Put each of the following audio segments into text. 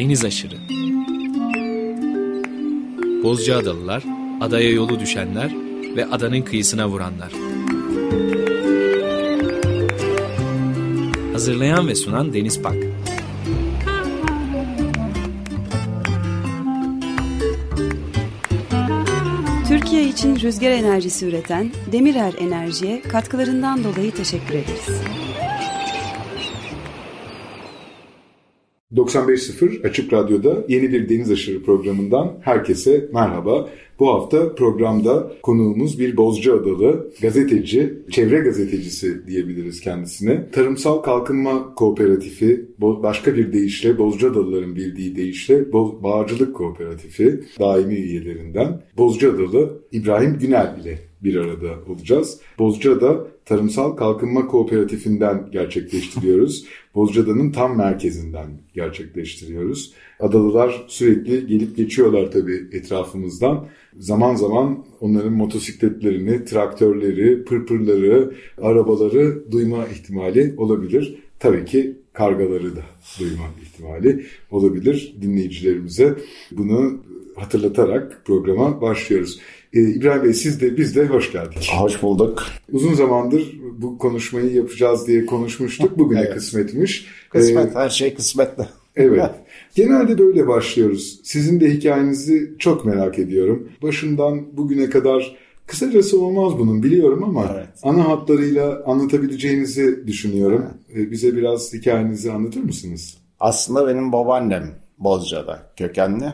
deniz aşırı. Bozcaadalılar, adaya yolu düşenler ve adanın kıyısına vuranlar. Hazırlayan ve sunan Deniz Pak. Türkiye için rüzgar enerjisi üreten Demirer Enerji'ye katkılarından dolayı teşekkür ederiz. 95.0 Açık Radyo'da yeni bir Deniz Aşırı programından herkese merhaba. Bu hafta programda konuğumuz bir Bozcaadalı gazeteci, çevre gazetecisi diyebiliriz kendisine. Tarımsal Kalkınma Kooperatifi, başka bir deyişle Bozcaadalıların bildiği deyişle Bağcılık Kooperatifi daimi üyelerinden Bozcaadalı İbrahim Günel ile bir arada olacağız. Bozcaada Tarımsal Kalkınma Kooperatifinden gerçekleştiriyoruz. Bozcaada'nın tam merkezinden gerçekleştiriyoruz. Adalılar sürekli gelip geçiyorlar tabii etrafımızdan. Zaman zaman onların motosikletlerini, traktörleri, pırpırları, arabaları duyma ihtimali olabilir. Tabii ki kargaları da duyma ihtimali olabilir dinleyicilerimize. Bunu hatırlatarak programa başlıyoruz. Ee, İbrahim Bey siz de biz de hoş geldik. Hoş bulduk. Uzun zamandır bu konuşmayı yapacağız diye konuşmuştuk. Bugüne evet. kısmetmiş. Kısmet, ee, her şey kısmetle. Evet. Genelde böyle başlıyoruz. Sizin de hikayenizi çok merak ediyorum. Başından bugüne kadar kısacası olmaz bunun biliyorum ama evet. ana hatlarıyla anlatabileceğinizi düşünüyorum. Evet. Ee, bize biraz hikayenizi anlatır mısınız? Aslında benim babaannem Bozca'da kökenli.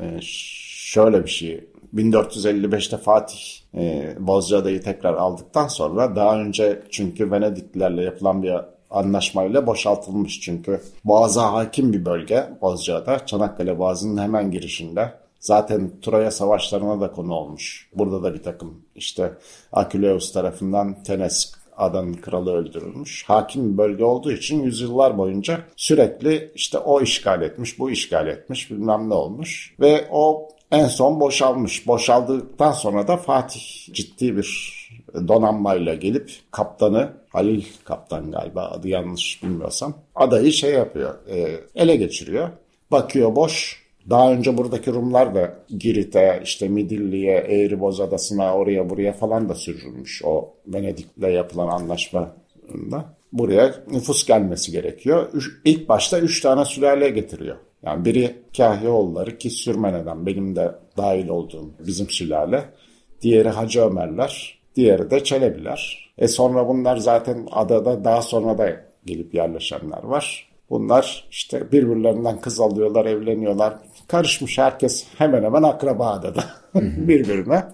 Ee, şöyle bir şey 1455'te Fatih e, Bozcaada'yı tekrar aldıktan sonra daha önce çünkü Venediklilerle yapılan bir anlaşmayla boşaltılmış çünkü Boğaz'a hakim bir bölge Bozcaada. Çanakkale Boğazı'nın hemen girişinde. Zaten Troya savaşlarına da konu olmuş. Burada da bir takım işte Aküleus tarafından Tenes adanın kralı öldürülmüş. Hakim bir bölge olduğu için yüzyıllar boyunca sürekli işte o işgal etmiş, bu işgal etmiş, bilmem ne olmuş. Ve o en son boşalmış. Boşaldıktan sonra da Fatih ciddi bir donanmayla gelip kaptanı Halil kaptan galiba adı yanlış bilmiyorsam adayı şey yapıyor e, ele geçiriyor. Bakıyor boş. Daha önce buradaki Rumlar da Girit'e, işte Midilli'ye, Eğriboz Adası'na, oraya buraya falan da sürülmüş o Venedik'le yapılan anlaşmada. Buraya nüfus gelmesi gerekiyor. Üç, ilk başta üç tane sülale getiriyor. Yani biri Kahyaoğulları ki Sürmene'den benim de dahil olduğum bizim sülale. Diğeri Hacı Ömerler, diğeri de Çelebiler. E sonra bunlar zaten adada daha sonra da gelip yerleşenler var. Bunlar işte birbirlerinden kız alıyorlar, evleniyorlar. Karışmış herkes hemen hemen akraba adada birbirine.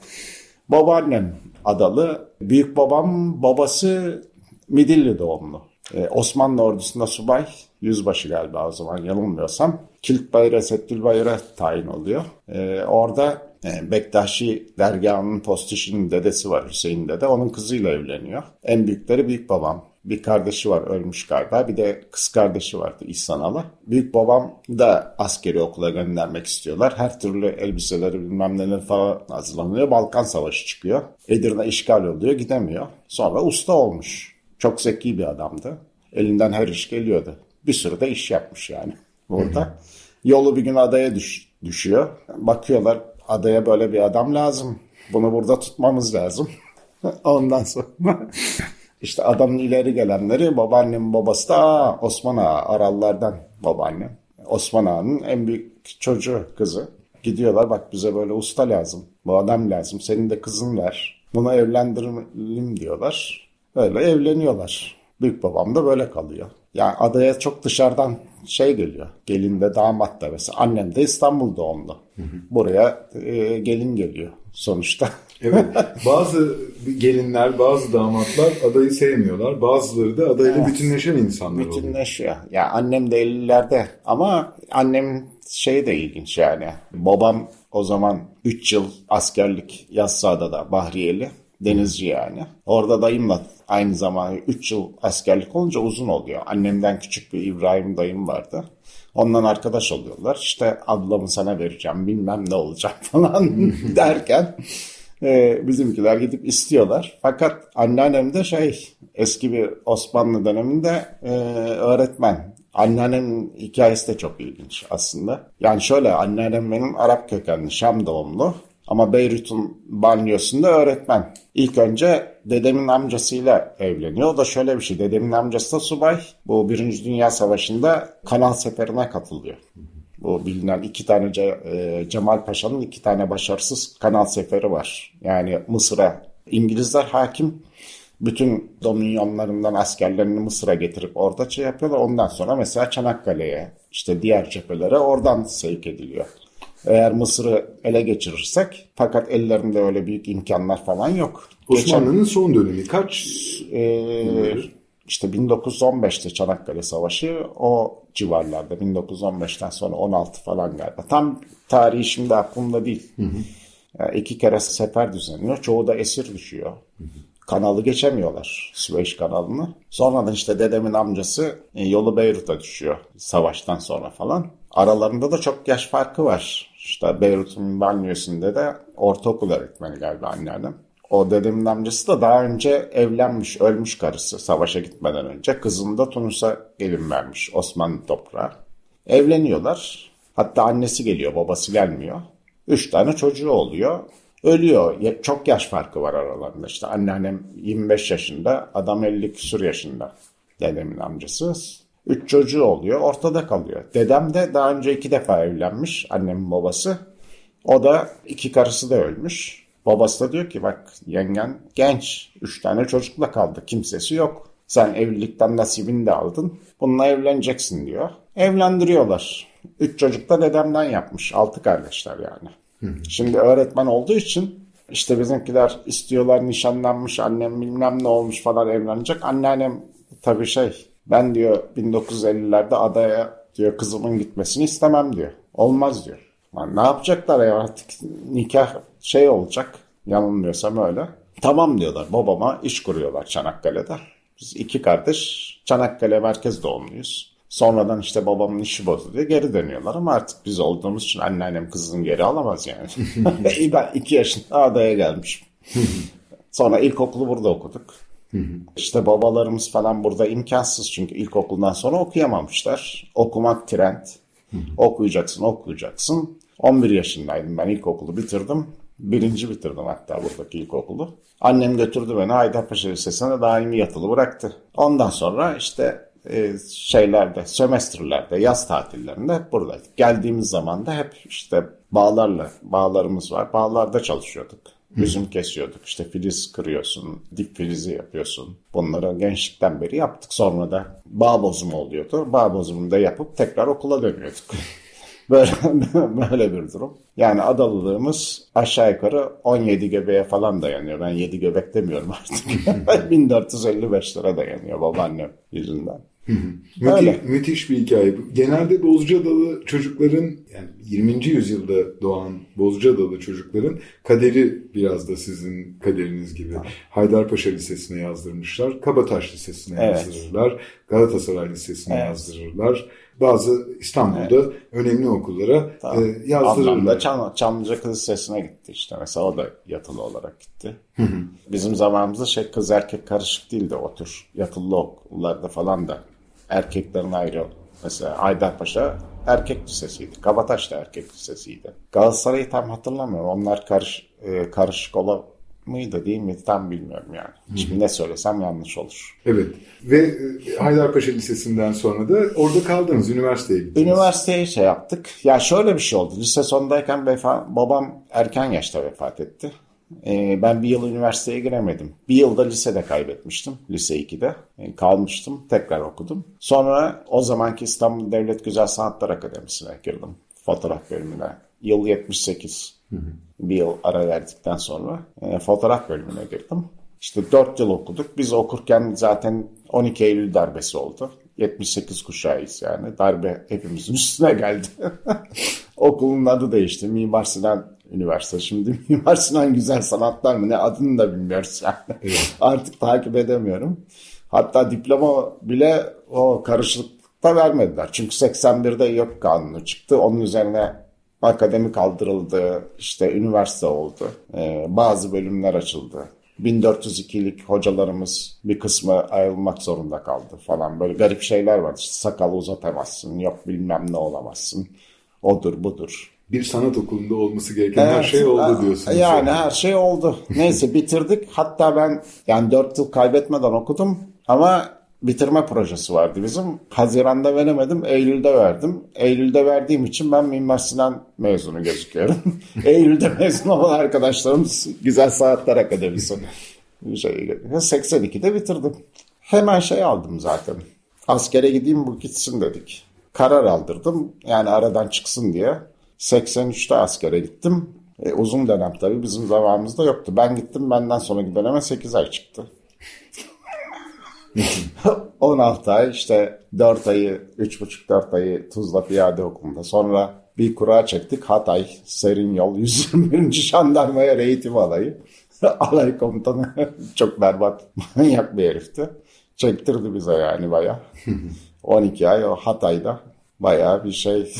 Babaannem adalı. Büyük babam babası Midilli doğumlu. Ee, Osmanlı ordusunda subay, yüzbaşı galiba o zaman yanılmıyorsam. Kilit Bayır'a, Settül Bayır'a tayin oluyor. Ee, orada e, Bektaşi dergahının postişinin dedesi var Hüseyin dede. Onun kızıyla evleniyor. En büyükleri büyük babam. Bir kardeşi var ölmüş galiba. Bir de kız kardeşi vardı İhsan. Büyük babam da askeri okula göndermek istiyorlar. Her türlü elbiseleri bilmem neler falan hazırlanıyor. Balkan Savaşı çıkıyor. Edirne işgal oluyor gidemiyor. Sonra usta olmuş. Çok zeki bir adamdı. Elinden her iş geliyordu. Bir sürü de iş yapmış yani burada. Yolu bir gün adaya düş, düşüyor. Bakıyorlar adaya böyle bir adam lazım. Bunu burada tutmamız lazım. Ondan sonra işte adamın ileri gelenleri babaannem babası da Osman Ağa Arallardan babaannem. Osman Ağa'nın en büyük çocuğu kızı. Gidiyorlar bak bize böyle usta lazım. Bu adam lazım. Senin de kızın var. Bunu evlendirelim diyorlar. Öyle evleniyorlar. Büyük babam da böyle kalıyor. Yani adaya çok dışarıdan şey geliyor. Gelin de damat da mesela. Annem de İstanbul doğumlu. Buraya e, gelin geliyor sonuçta. evet. Bazı gelinler, bazı damatlar adayı sevmiyorlar. Bazıları da adayla evet. bütünleşen insanlar oluyor. Bütünleşiyor. Ya yani annem de 50'lerde ama annem şey de ilginç yani. Babam o zaman 3 yıl askerlik Yassıada'da Bahriyeli. Denizci yani. Orada dayımla aynı zamanda 3 yıl askerlik olunca uzun oluyor. Annemden küçük bir İbrahim dayım vardı. Ondan arkadaş oluyorlar. İşte ablamı sana vereceğim bilmem ne olacak falan derken e, bizimkiler gidip istiyorlar. Fakat anneannem de şey eski bir Osmanlı döneminde e, öğretmen Anneannemin hikayesi de çok ilginç aslında. Yani şöyle anneannem benim Arap kökenli Şam doğumlu. Ama Beyrut'un banliyosunda öğretmen. İlk önce dedemin amcasıyla evleniyor. O da şöyle bir şey. Dedemin amcası da subay. Bu Birinci Dünya Savaşı'nda kanal seferine katılıyor. Bu bilinen iki tane e, Cemal Paşa'nın iki tane başarısız kanal seferi var. Yani Mısır'a İngilizler hakim bütün dominyonlarından askerlerini Mısır'a getirip orada şey yapıyorlar. Ondan sonra mesela Çanakkale'ye işte diğer cephelere oradan sevk ediliyor. Eğer Mısır'ı ele geçirirsek fakat ellerinde öyle büyük imkanlar falan yok. Osmanlı'nın Geçen, son dönemi kaç? E, işte 1915'te Çanakkale Savaşı o civarlarda 1915'ten sonra 16 falan galiba. Tam tarihi şimdi aklımda değil. Hı hı. Yani iki kere sefer düzenliyor. Çoğu da esir düşüyor. Hı hı kanalı geçemiyorlar. Süveyş kanalını. Sonradan işte dedemin amcası e, yolu Beyrut'a düşüyor savaştan sonra falan. Aralarında da çok yaş farkı var. İşte Beyrut'un banliyosunda de ortaokul öğretmeni galiba anneannem. O dedemin amcası da daha önce evlenmiş, ölmüş karısı savaşa gitmeden önce. Kızını da Tunus'a gelin vermiş Osmanlı toprağı. Evleniyorlar. Hatta annesi geliyor, babası gelmiyor. Üç tane çocuğu oluyor. Ölüyor. Çok yaş farkı var aralarında. İşte anneannem 25 yaşında, adam 50 küsur yaşında. Dedemin amcası. Üç çocuğu oluyor, ortada kalıyor. Dedem de daha önce iki defa evlenmiş, annemin babası. O da iki karısı da ölmüş. Babası da diyor ki bak yengen genç, üç tane çocukla kaldı, kimsesi yok. Sen evlilikten nasibini de aldın, bununla evleneceksin diyor. Evlendiriyorlar. Üç çocuk da dedemden yapmış, altı kardeşler yani. Şimdi öğretmen olduğu için işte bizimkiler istiyorlar nişanlanmış annem bilmem ne olmuş falan evlenecek. Anneannem tabii şey ben diyor 1950'lerde adaya diyor kızımın gitmesini istemem diyor. Olmaz diyor. Yani ne yapacaklar ya artık nikah şey olacak yanılmıyorsam öyle. Tamam diyorlar babama iş kuruyorlar Çanakkale'de. Biz iki kardeş Çanakkale merkez doğumluyuz. Sonradan işte babamın işi bozuluyor geri dönüyorlar ama artık biz olduğumuz için anneannem kızını geri alamaz yani. ben iki yaşında adaya gelmişim. Sonra ilkokulu burada okuduk. İşte babalarımız falan burada imkansız çünkü ilkokuldan sonra okuyamamışlar. Okumak trend. okuyacaksın, okuyacaksın. 11 yaşındaydım ben ilkokulu bitirdim. Birinci bitirdim hatta buradaki ilkokulu. Annem götürdü beni Haydarpaşa Lisesi'ne daimi yatılı bıraktı. Ondan sonra işte e, şeylerde, sömestrlerde, yaz tatillerinde hep buradaydık. Geldiğimiz zaman da hep işte bağlarla, bağlarımız var. Bağlarda çalışıyorduk. Üzüm kesiyorduk. İşte filiz kırıyorsun, dip filizi yapıyorsun. Bunları gençlikten beri yaptık. Sonra da bağ bozumu oluyordu. Bağ bozumunu da yapıp tekrar okula dönüyorduk. Böyle, böyle bir durum. Yani adalılığımız aşağı yukarı 17 göbeğe falan dayanıyor. Ben 7 göbek demiyorum artık. 1455'lere dayanıyor babaannem yüzünden. Müthi, müthiş bir hikaye. Genelde Bozcaadalı çocukların yani 20. yüzyılda doğan Bozcaadalı çocukların kaderi biraz da sizin kaderiniz gibi. Ha. Haydarpaşa Lisesi'ne yazdırmışlar. Kabataş Lisesi'ne evet. yazdırırlar. Galatasaray Lisesi'ne evet. yazdırırlar. Bazı İstanbul'da evet. önemli okullara tamam. e, yazdırırlar. Çam, Çamlıca Kız Lisesi'ne gitti işte. Mesela o da yatılı olarak gitti. Bizim zamanımızda şey kız erkek karışık değildi o tür yatılı okullarda falan da erkeklerin ayrı. Mesela Haydarpaşa erkek lisesiydi. Kabataş da erkek lisesiydi. Galatasaray'ı tam hatırlamıyorum. Onlar karış, e, karışık ola mıydı değil mi tam bilmiyorum yani. Hı. Şimdi ne söylesem yanlış olur. Evet. Ve e, Haydarpaşa Lisesi'nden sonra da orada kaldınız. Üniversiteye gittiniz. Üniversiteye şey yaptık. Ya şöyle bir şey oldu. Lise sondayken vefa, babam erken yaşta vefat etti. Ee, ben bir yıl üniversiteye giremedim. Bir yılda lisede kaybetmiştim. Lise 2'de. Ee, kalmıştım. Tekrar okudum. Sonra o zamanki İstanbul Devlet Güzel Sanatlar Akademisi'ne girdim. Fotoğraf bölümüne. Yıl 78. Hı hı. Bir yıl ara verdikten sonra e, fotoğraf bölümüne girdim. İşte 4 yıl okuduk. Biz okurken zaten 12 Eylül darbesi oldu. 78 kuşağıyız yani. Darbe hepimizin üstüne geldi. Okulun adı değişti. Mimar Sinan üniversite. Şimdi Mimar Sinan Güzel Sanatlar mı ne adını da bilmiyoruz yani. Evet. Artık takip edemiyorum. Hatta diploma bile o karışıklıkta vermediler. Çünkü 81'de yok kanunu çıktı. Onun üzerine akademi kaldırıldı. işte üniversite oldu. Ee, bazı bölümler açıldı. 1402'lik hocalarımız bir kısmı ayrılmak zorunda kaldı falan. Böyle garip şeyler var. İşte sakalı uzatamazsın, yok bilmem ne olamazsın. Odur budur. Bir sanat okulunda olması gereken her şey oldu diyorsunuz. Yani her şey oldu. Neyse bitirdik. Hatta ben yani 4 yıl kaybetmeden okudum. Ama bitirme projesi vardı bizim. Haziran'da veremedim, Eylül'de verdim. Eylül'de verdiğim için ben Mimar Sinan mezunu gözüküyorum. Eylül'de mezun olan arkadaşlarımız Güzel Sanatlar Akademisi. Şey, 82'de bitirdim. Hemen şey aldım zaten. Askere gideyim bu gitsin dedik. Karar aldırdım. Yani aradan çıksın diye. 83'te askere gittim. E, uzun dönem tabii bizim zamanımızda yoktu. Ben gittim benden sonraki döneme 8 ay çıktı. 16 ay işte 4 ayı 3,5-4 ayı Tuzla Piyade Okulu'nda. Sonra bir kura çektik Hatay Serin Yol 121. Jandarmaya eğitim alayı. Alay komutanı çok berbat manyak bir herifti. Çektirdi bize yani baya. 12 ay o Hatay'da baya bir şey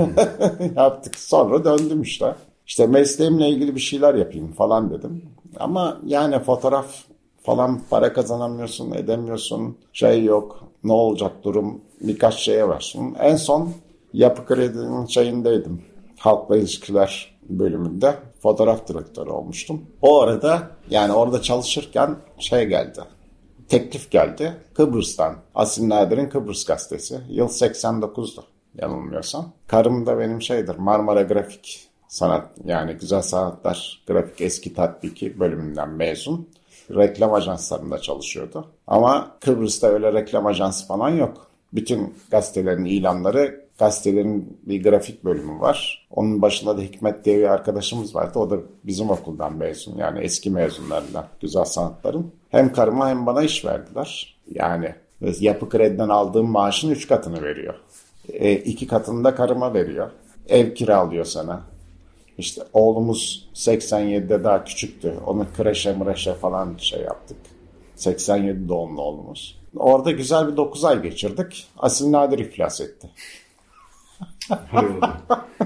yaptık. Sonra döndüm işte. İşte mesleğimle ilgili bir şeyler yapayım falan dedim. Ama yani fotoğraf falan para kazanamıyorsun, edemiyorsun. Şey yok, ne olacak durum birkaç şeye varsın. En son yapı kredinin şeyindeydim. Halkla ilişkiler bölümünde fotoğraf direktörü olmuştum. O arada yani orada çalışırken şey geldi. Teklif geldi Kıbrıs'tan. Asil Nadir'in Kıbrıs gazetesi. Yıl 89'du yanılmıyorsam. Karım da benim şeydir Marmara Grafik Sanat yani Güzel Sanatlar Grafik Eski Tatbiki bölümünden mezun reklam ajanslarında çalışıyordu. Ama Kıbrıs'ta öyle reklam ajansı falan yok. Bütün gazetelerin ilanları, gazetelerin bir grafik bölümü var. Onun başında da Hikmet diye bir arkadaşımız vardı. O da bizim okuldan mezun. Yani eski mezunlarından güzel sanatların. Hem karıma hem bana iş verdiler. Yani yapı krediden aldığım maaşın üç katını veriyor. E, iki katını da karıma veriyor. Ev kiralıyor sana. İşte oğlumuz 87'de daha küçüktü. Onu kreşe mreşe falan şey yaptık. 87 doğumlu oğlumuz. Orada güzel bir 9 ay geçirdik. Asil Nadir iflas etti.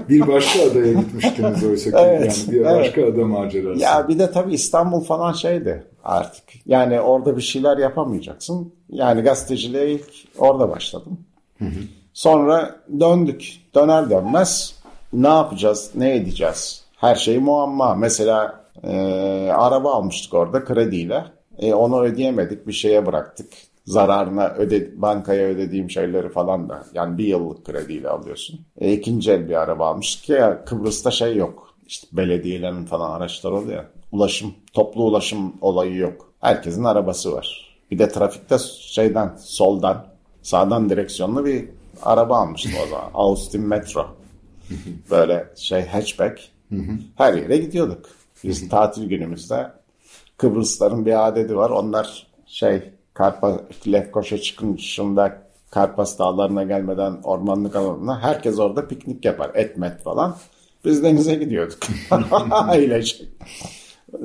bir başka adaya gitmiştiniz oysa ki. Evet, yani bir evet. başka ada macerası. Ya bir de tabii İstanbul falan şeydi artık. Yani orada bir şeyler yapamayacaksın. Yani gazeteciliğe ilk orada başladım. Hı hı. Sonra döndük. Döner dönmez ne yapacağız, ne edeceğiz? Her şey muamma. Mesela e, araba almıştık orada krediyle. E, onu ödeyemedik, bir şeye bıraktık. Zararına öde, bankaya ödediğim şeyleri falan da. Yani bir yıllık krediyle alıyorsun. E, ikinci el bir araba almıştık ki ya Kıbrıs'ta şey yok. İşte belediyelerin falan araçlar oluyor. Ulaşım, toplu ulaşım olayı yok. Herkesin arabası var. Bir de trafikte şeyden, soldan, sağdan direksiyonlu bir araba almıştım o zaman. Austin Metro. Böyle şey hatchback. Her yere gidiyorduk. Biz tatil günümüzde Kıbrısların bir adeti var. Onlar şey Karpa, Lefkoşa çıkışında Karpas dağlarına gelmeden ormanlık alanına herkes orada piknik yapar. Etmet falan. Biz denize gidiyorduk. Ailece.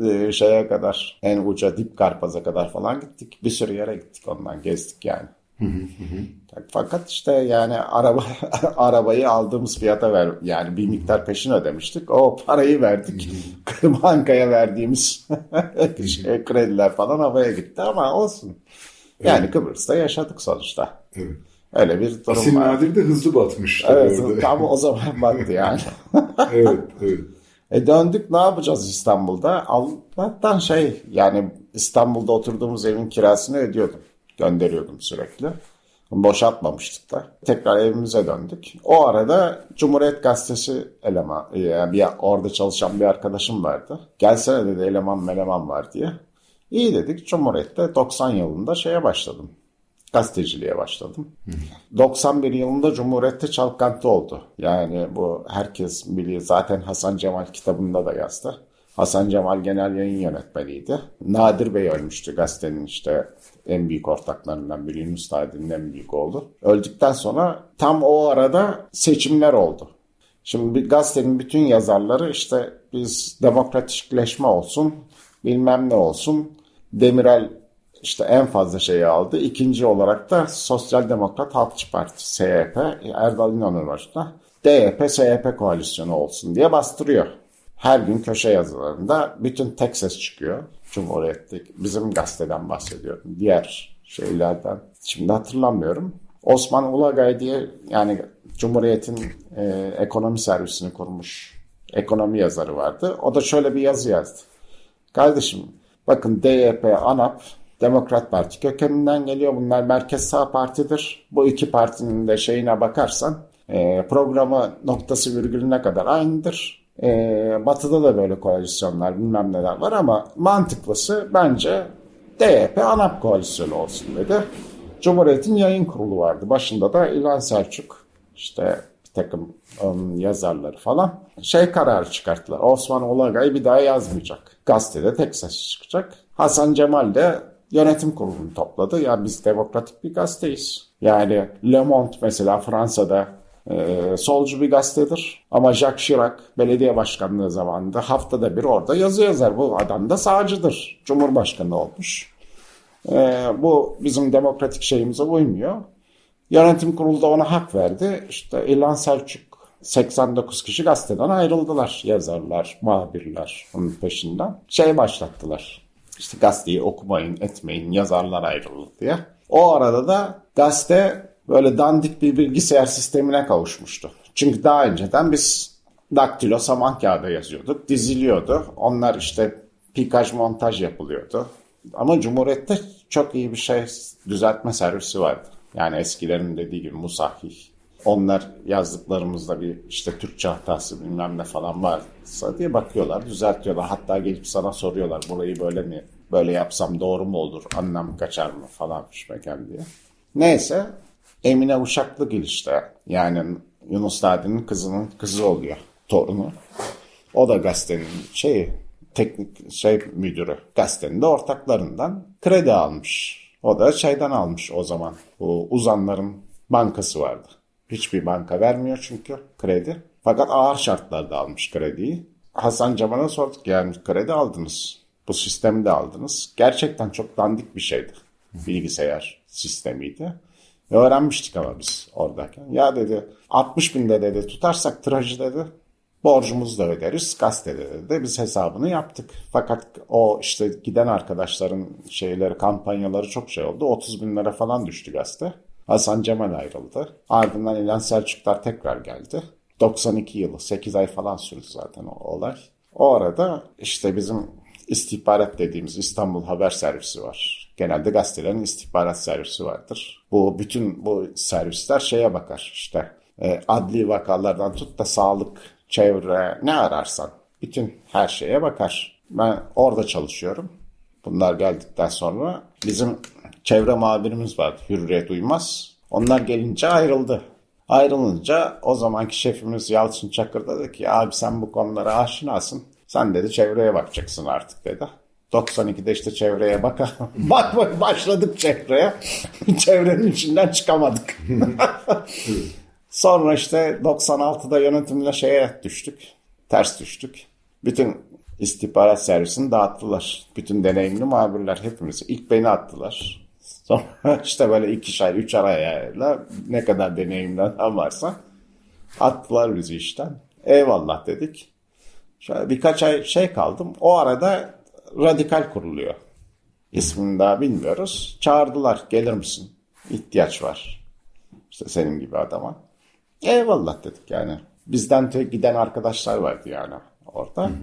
Ee, şeye kadar en uca dip Karpaz'a kadar falan gittik. Bir sürü yere gittik ondan gezdik yani. Fakat işte yani araba arabayı aldığımız fiyata ver yani bir miktar peşin ödemiştik. O parayı verdik. Bankaya verdiğimiz şey, krediler falan havaya gitti ama olsun. Yani evet. Kıbrıs'ta yaşadık sonuçta. Evet. Öyle bir durum Asil var. Nadir de hızlı batmış. Evet orada. tam o zaman battı yani. evet, evet. E döndük ne yapacağız İstanbul'da? Allah'tan şey yani İstanbul'da oturduğumuz evin kirasını ödüyordum gönderiyordum sürekli. Boşaltmamıştık da. Tekrar evimize döndük. O arada Cumhuriyet Gazetesi eleman, yani bir, orada çalışan bir arkadaşım vardı. Gelsene dedi eleman meleman var diye. İyi dedik Cumhuriyet'te 90 yılında şeye başladım. Gazeteciliğe başladım. 91 yılında Cumhuriyet'te çalkantı oldu. Yani bu herkes biliyor. Zaten Hasan Cemal kitabında da yazdı. Hasan Cemal genel yayın yönetmeniydi. Nadir Bey ölmüştü gazetenin işte en büyük ortaklarından biri Yunus Tadi'nin en büyük oğlu. Öldükten sonra tam o arada seçimler oldu. Şimdi bir gazetenin bütün yazarları işte biz demokratikleşme olsun, bilmem ne olsun. Demirel işte en fazla şeyi aldı. İkinci olarak da Sosyal Demokrat Halkçı Parti, SHP, Erdal İnanır başta. DYP, SHP koalisyonu olsun diye bastırıyor. her gün köşe yazılarında bütün tek ses çıkıyor. Cumhuriyet'teki bizim gazeteden bahsediyorum. Diğer şeylerden şimdi hatırlamıyorum. Osman Ulagay diye yani Cumhuriyet'in e, ekonomi servisini kurmuş ekonomi yazarı vardı. O da şöyle bir yazı yazdı. Kardeşim bakın DYP, ANAP Demokrat Parti kökeninden geliyor. Bunlar merkez sağ partidir. Bu iki partinin de şeyine bakarsan e, programı noktası virgülüne kadar aynıdır. E, batı'da da böyle koalisyonlar bilmem neler var ama mantıklısı bence DYP ANAP koalisyonu olsun dedi. Cumhuriyet'in yayın kurulu vardı. Başında da İlhan Selçuk işte bir takım um, yazarları falan şey kararı çıkarttılar. Osman Olagay bir daha yazmayacak. Gazetede tek ses çıkacak. Hasan Cemal de yönetim kurulunu topladı. Ya biz demokratik bir gazeteyiz. Yani Le Monde mesela Fransa'da e, solcu bir gazetedir. Ama Jacques Chirac belediye başkanlığı zamanında haftada bir orada yazı yazar. Bu adam da sağcıdır. Cumhurbaşkanı olmuş. E, bu bizim demokratik şeyimize uymuyor. Yönetim kurulu da ona hak verdi. İşte İlhan Selçuk 89 kişi gazeteden ayrıldılar. Yazarlar, muhabirler onun peşinden. Şey başlattılar. İşte gazeteyi okumayın, etmeyin, yazarlar ayrıldı diye. O arada da gazete böyle dandik bir bilgisayar sistemine kavuşmuştu. Çünkü daha önceden biz daktilo saman kağıda yazıyorduk, diziliyordu. Onlar işte pikaj montaj yapılıyordu. Ama Cumhuriyet'te çok iyi bir şey düzeltme servisi vardı. Yani eskilerin dediği gibi musahih. Onlar yazdıklarımızda bir işte Türkçe hatası bilmem ne falan varsa diye bakıyorlar, düzeltiyorlar. Hatta gelip sana soruyorlar burayı böyle mi, böyle yapsam doğru mu olur, anlam kaçar mı falan fişmeken diye. Neyse Emine Uşaklıgil işte yani Yunus Nadi'nin kızının kızı oluyor, torunu. O da gazetenin şeyi, teknik şey müdürü. Gazetenin de ortaklarından kredi almış. O da şeyden almış o zaman. Bu uzanların bankası vardı. Hiçbir banka vermiyor çünkü kredi. Fakat ağır şartlarda almış krediyi. Hasan Cemal'a sorduk yani kredi aldınız. Bu sistemi de aldınız. Gerçekten çok dandik bir şeydi. Bilgisayar sistemiydi. Ve öğrenmiştik ama biz oradayken. Ya dedi 60 binde dedi tutarsak tirajı dedi borcumuzu da öderiz gazetede de biz hesabını yaptık. Fakat o işte giden arkadaşların şeyleri kampanyaları çok şey oldu. 30 bin lira falan düştü gazete. Hasan Cemal ayrıldı. Ardından İlhan Selçuklar tekrar geldi. 92 yılı 8 ay falan sürdü zaten o olay. O arada işte bizim istihbarat dediğimiz İstanbul Haber Servisi var. Genelde gazetelerin istihbarat servisi vardır. Bu bütün bu servisler şeye bakar işte e, adli vakalardan tut da sağlık, çevre ne ararsan bütün her şeye bakar. Ben orada çalışıyorum. Bunlar geldikten sonra bizim çevre muhabirimiz vardı Hürriyet Uymaz. Onlar gelince ayrıldı. Ayrılınca o zamanki şefimiz Yalçın Çakır dedi ki abi sen bu konulara aşinasın. Sen dedi çevreye bakacaksın artık dedi. 92'de işte çevreye baka bak başladık çevreye. Çevrenin içinden çıkamadık. Sonra işte 96'da yönetimle şeye düştük. Ters düştük. Bütün istihbarat servisini dağıttılar. Bütün deneyimli muhabirler hepimizi. ilk beni attılar. Sonra işte böyle ikişer, üç arayla ne kadar deneyimli adam varsa attılar bizi işten. Eyvallah dedik. Şöyle birkaç ay şey kaldım. O arada radikal kuruluyor. İsmini daha bilmiyoruz. Çağırdılar gelir misin? İhtiyaç var. İşte senin gibi adama. Eyvallah dedik yani. Bizden giden arkadaşlar vardı yani orada. Hı hı.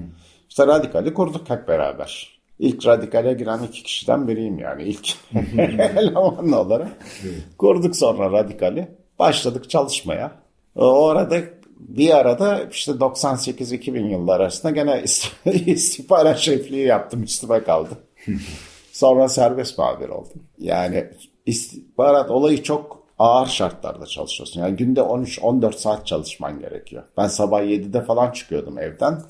İşte radikali kurduk hep beraber. İlk radikale giren iki kişiden biriyim yani ilk eleman olarak. Kurduk sonra radikali. Başladık çalışmaya. O arada bir arada işte 98-2000 yıllar arasında gene istihbarat şefliği yaptım üstüme kaldı. Sonra serbest muhabir oldum. Yani istihbarat olayı çok ağır şartlarda çalışıyorsun. Yani günde 13-14 saat çalışman gerekiyor. Ben sabah 7'de falan çıkıyordum evden.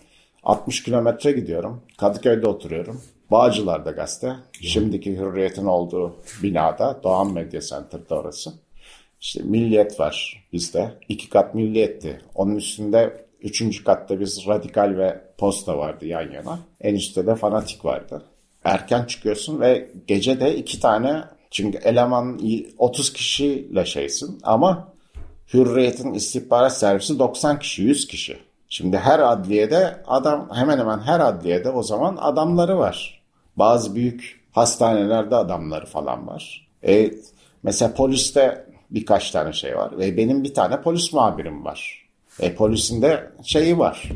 60 kilometre gidiyorum. Kadıköy'de oturuyorum. Bağcılar'da gazete. Şimdiki Hürriyet'in olduğu binada. Doğan Medya Center'da orası. İşte Milliyet var bizde. iki kat Milliyet'ti. Onun üstünde üçüncü katta biz Radikal ve Posta vardı yan yana. En üstte de Fanatik vardı. Erken çıkıyorsun ve gece de iki tane çünkü eleman 30 kişiyle şeysin ama Hürriyet'in istihbarat servisi 90 kişi, 100 kişi. Şimdi her adliyede adam hemen hemen her adliyede o zaman adamları var. Bazı büyük hastanelerde adamları falan var. E, mesela poliste birkaç tane şey var. Ve benim bir tane polis muhabirim var. E, polisin de şeyi var.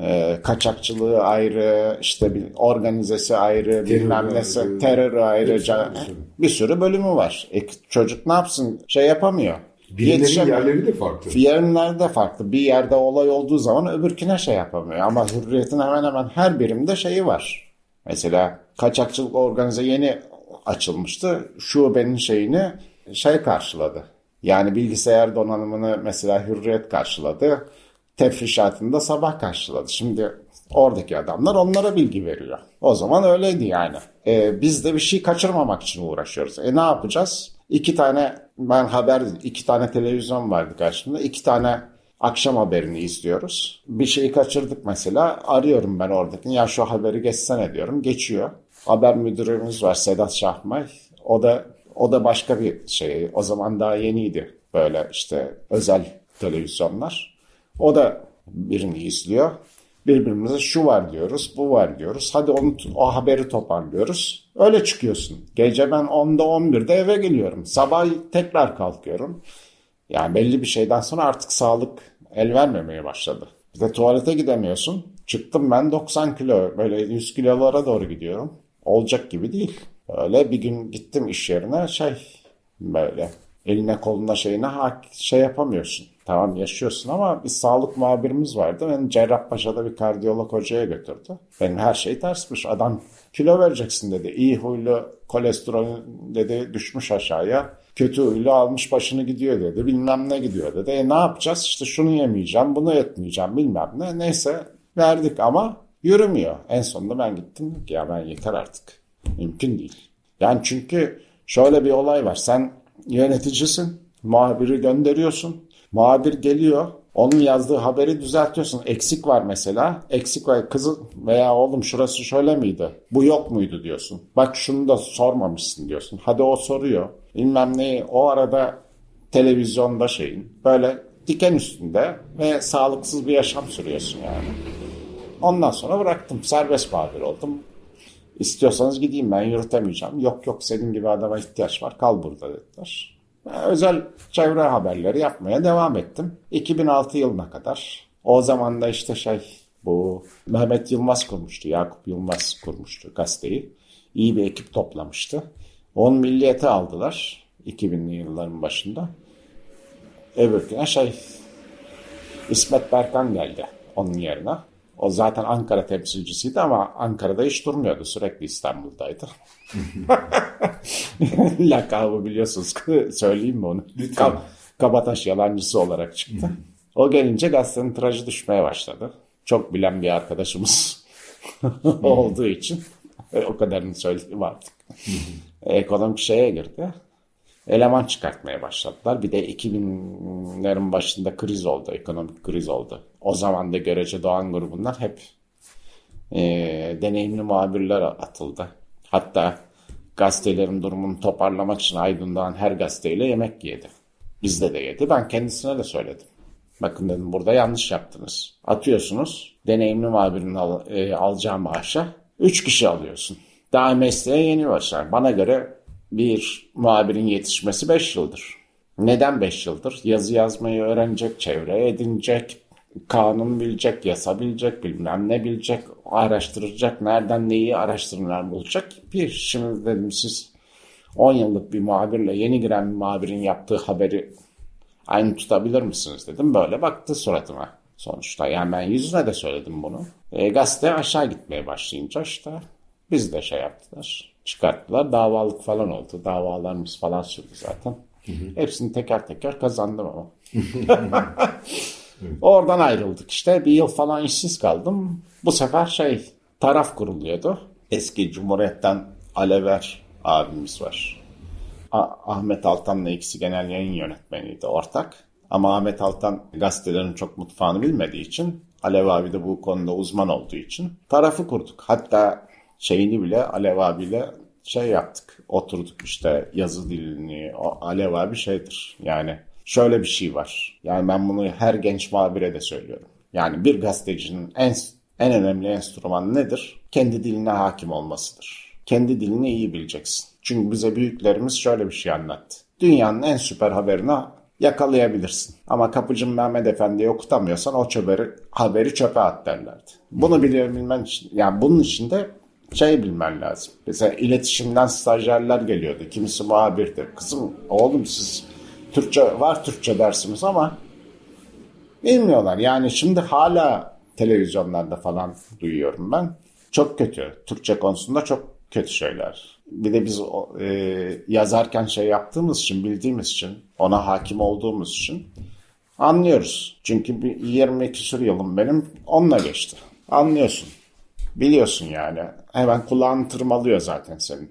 E, kaçakçılığı ayrı, işte bir organizesi ayrı, bilmem nesi, ayrı. terörü ayrı, bir sürü. bir sürü bölümü var. E, çocuk ne yapsın? Şey yapamıyor. Yetişemiyor. yerleri de farklı. Yerlerde farklı. Bir yerde olay olduğu zaman öbürküne şey yapamıyor. Ama hürriyetin hemen hemen her birimde şeyi var. Mesela kaçakçılık organize yeni açılmıştı. Şubenin şeyini şey karşıladı. Yani bilgisayar donanımını mesela hürriyet karşıladı. Tefrişatını da sabah karşıladı. Şimdi oradaki adamlar onlara bilgi veriyor. O zaman öyleydi yani. Ee, biz de bir şey kaçırmamak için uğraşıyoruz. E ne yapacağız? İki tane ben haber, iki tane televizyon vardı karşımda. İki tane akşam haberini izliyoruz. Bir şeyi kaçırdık mesela. Arıyorum ben oradaki. Ya şu haberi geçsene diyorum. Geçiyor. Haber müdürümüz var Sedat Şahmay. O da o da başka bir şey. O zaman daha yeniydi. Böyle işte özel televizyonlar. O da birini izliyor. Birbirimize şu var diyoruz, bu var diyoruz. Hadi onu, o haberi toparlıyoruz. Öyle çıkıyorsun. Gece ben 10'da 11'de eve geliyorum. Sabah tekrar kalkıyorum. Yani belli bir şeyden sonra artık sağlık el vermemeye başladı. Bir de tuvalete gidemiyorsun. Çıktım ben 90 kilo, böyle 100 kilolara doğru gidiyorum. Olacak gibi değil. Öyle bir gün gittim iş yerine şey böyle eline koluna şeyine şey yapamıyorsun. Tamam yaşıyorsun ama bir sağlık muhabirimiz vardı. Beni Cerrahpaşa'da bir kardiyolog hocaya götürdü. Benim her şey tersmiş. Adam kilo vereceksin dedi. İyi huylu kolesterol dedi düşmüş aşağıya. Kötü huylu almış başını gidiyor dedi. Bilmem ne gidiyor dedi. E ne yapacağız? İşte şunu yemeyeceğim, bunu etmeyeceğim bilmem ne. Neyse verdik ama yürümüyor. En sonunda ben gittim. Ki, Ya ben yeter artık. Mümkün değil. Yani çünkü şöyle bir olay var. Sen yöneticisin. Muhabiri gönderiyorsun. Muhabir geliyor. Onun yazdığı haberi düzeltiyorsun. Eksik var mesela. Eksik var. Kızı veya oğlum şurası şöyle miydi? Bu yok muydu diyorsun. Bak şunu da sormamışsın diyorsun. Hadi o soruyor. Bilmem neyi. O arada televizyonda şeyin. Böyle diken üstünde ve sağlıksız bir yaşam sürüyorsun yani. Ondan sonra bıraktım. Serbest muhabir oldum. İstiyorsanız gideyim ben yürütemeyeceğim. Yok yok senin gibi adama ihtiyaç var kal burada dediler. Özel çevre haberleri yapmaya devam ettim. 2006 yılına kadar. O zaman da işte şey bu Mehmet Yılmaz kurmuştu. Yakup Yılmaz kurmuştu gazeteyi. İyi bir ekip toplamıştı. On milliyete aldılar 2000'li yılların başında. Öbürküne şey İsmet Berkan geldi onun yerine. O zaten Ankara temsilcisiydi ama Ankara'da hiç durmuyordu. Sürekli İstanbul'daydı. Lakabı biliyorsunuz. Söyleyeyim mi onu? Lütfen. Kab- Kabataş yalancısı olarak çıktı. O gelince gazetenin tirajı düşmeye başladı. Çok bilen bir arkadaşımız olduğu için e, o kadarını söyleyeyim artık. Ekonomik şeye girdi. Eleman çıkartmaya başladılar. Bir de 2000'lerin başında kriz oldu. Ekonomik kriz oldu. O zaman da görece Doğan grubundan hep e, deneyimli muhabirler atıldı. Hatta gazetelerin durumunu toparlamak için Aydın her gazeteyle yemek yedi. Bizde de yedi. Ben kendisine de söyledim. Bakın dedim burada yanlış yaptınız. Atıyorsunuz. Deneyimli muhabirin al, e, alacağı maaşa 3 kişi alıyorsun. Daha mesleğe yeni başlar. Bana göre bir muhabirin yetişmesi 5 yıldır. Neden 5 yıldır? Yazı yazmayı öğrenecek, çevre edinecek, kanun bilecek, yasa bilecek, bilmem ne bilecek, araştıracak, nereden neyi araştırmalar bulacak. Bir, şimdi dedim siz 10 yıllık bir muhabirle yeni giren bir muhabirin yaptığı haberi aynı tutabilir misiniz dedim. Böyle baktı suratıma sonuçta. Yani ben yüzüne de söyledim bunu. E, gazete aşağı gitmeye başlayınca işte biz de şey yaptılar. Çıkarttılar. Davalık falan oldu. Davalarımız falan sürdü zaten. Hepsini teker teker kazandım ama. Oradan ayrıldık işte. Bir yıl falan işsiz kaldım. Bu sefer şey taraf kuruluyordu. Eski Cumhuriyet'ten Alever abimiz var. Ahmet Altan'la ikisi genel yayın yönetmeniydi ortak. Ama Ahmet Altan gazetelerin çok mutfağını bilmediği için Alev abi de bu konuda uzman olduğu için tarafı kurduk. Hatta şeyini bile Alev abiyle şey yaptık. Oturduk işte yazı dilini. O Alev abi şeydir yani şöyle bir şey var. Yani ben bunu her genç muhabire de söylüyorum. Yani bir gazetecinin en, en önemli enstrümanı nedir? Kendi diline hakim olmasıdır. Kendi dilini iyi bileceksin. Çünkü bize büyüklerimiz şöyle bir şey anlattı. Dünyanın en süper haberini yakalayabilirsin. Ama kapıcı Mehmet Efendi'yi okutamıyorsan o çöberi, haberi çöpe at derlerdi. Bunu biliyor bilmen için, yani bunun için de şey bilmen lazım. Mesela iletişimden stajyerler geliyordu. Kimisi muhabirdi. Kızım oğlum siz Türkçe var Türkçe dersimiz ama bilmiyorlar. Yani şimdi hala televizyonlarda falan duyuyorum ben. Çok kötü. Türkçe konusunda çok kötü şeyler. Bir de biz e, yazarken şey yaptığımız için, bildiğimiz için, ona hakim olduğumuz için anlıyoruz. Çünkü bir 20 küsur yılım benim onunla geçti. Anlıyorsun. Biliyorsun yani. Hemen kulağın tırmalıyor zaten senin.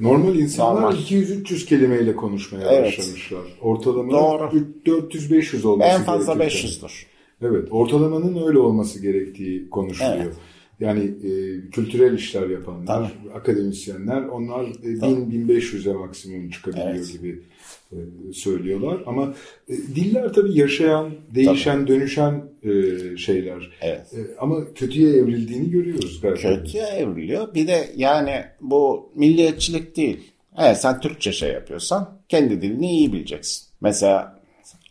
Normal insanlar Normal. 200-300 kelimeyle konuşmaya Evet. başlamışlar. Ortalama Doğru. 400-500 olması En fazla gerekirken. 500'dür. Evet, ortalamanın öyle olması gerektiği konuşuluyor. Evet. Yani e, kültürel işler yapanlar, akademisyenler onlar e, 1000-1500'e maksimum çıkabiliyor Evet. gibi e, söylüyorlar. Ama e, diller tabii yaşayan, değişen, dönüşen e, şeyler. Evet. E, ama kötüye evrildiğini görüyoruz galiba. Kötüye evriliyor. Bir de yani bu milliyetçilik değil. Evet sen Türkçe şey yapıyorsan kendi dilini iyi bileceksin. Mesela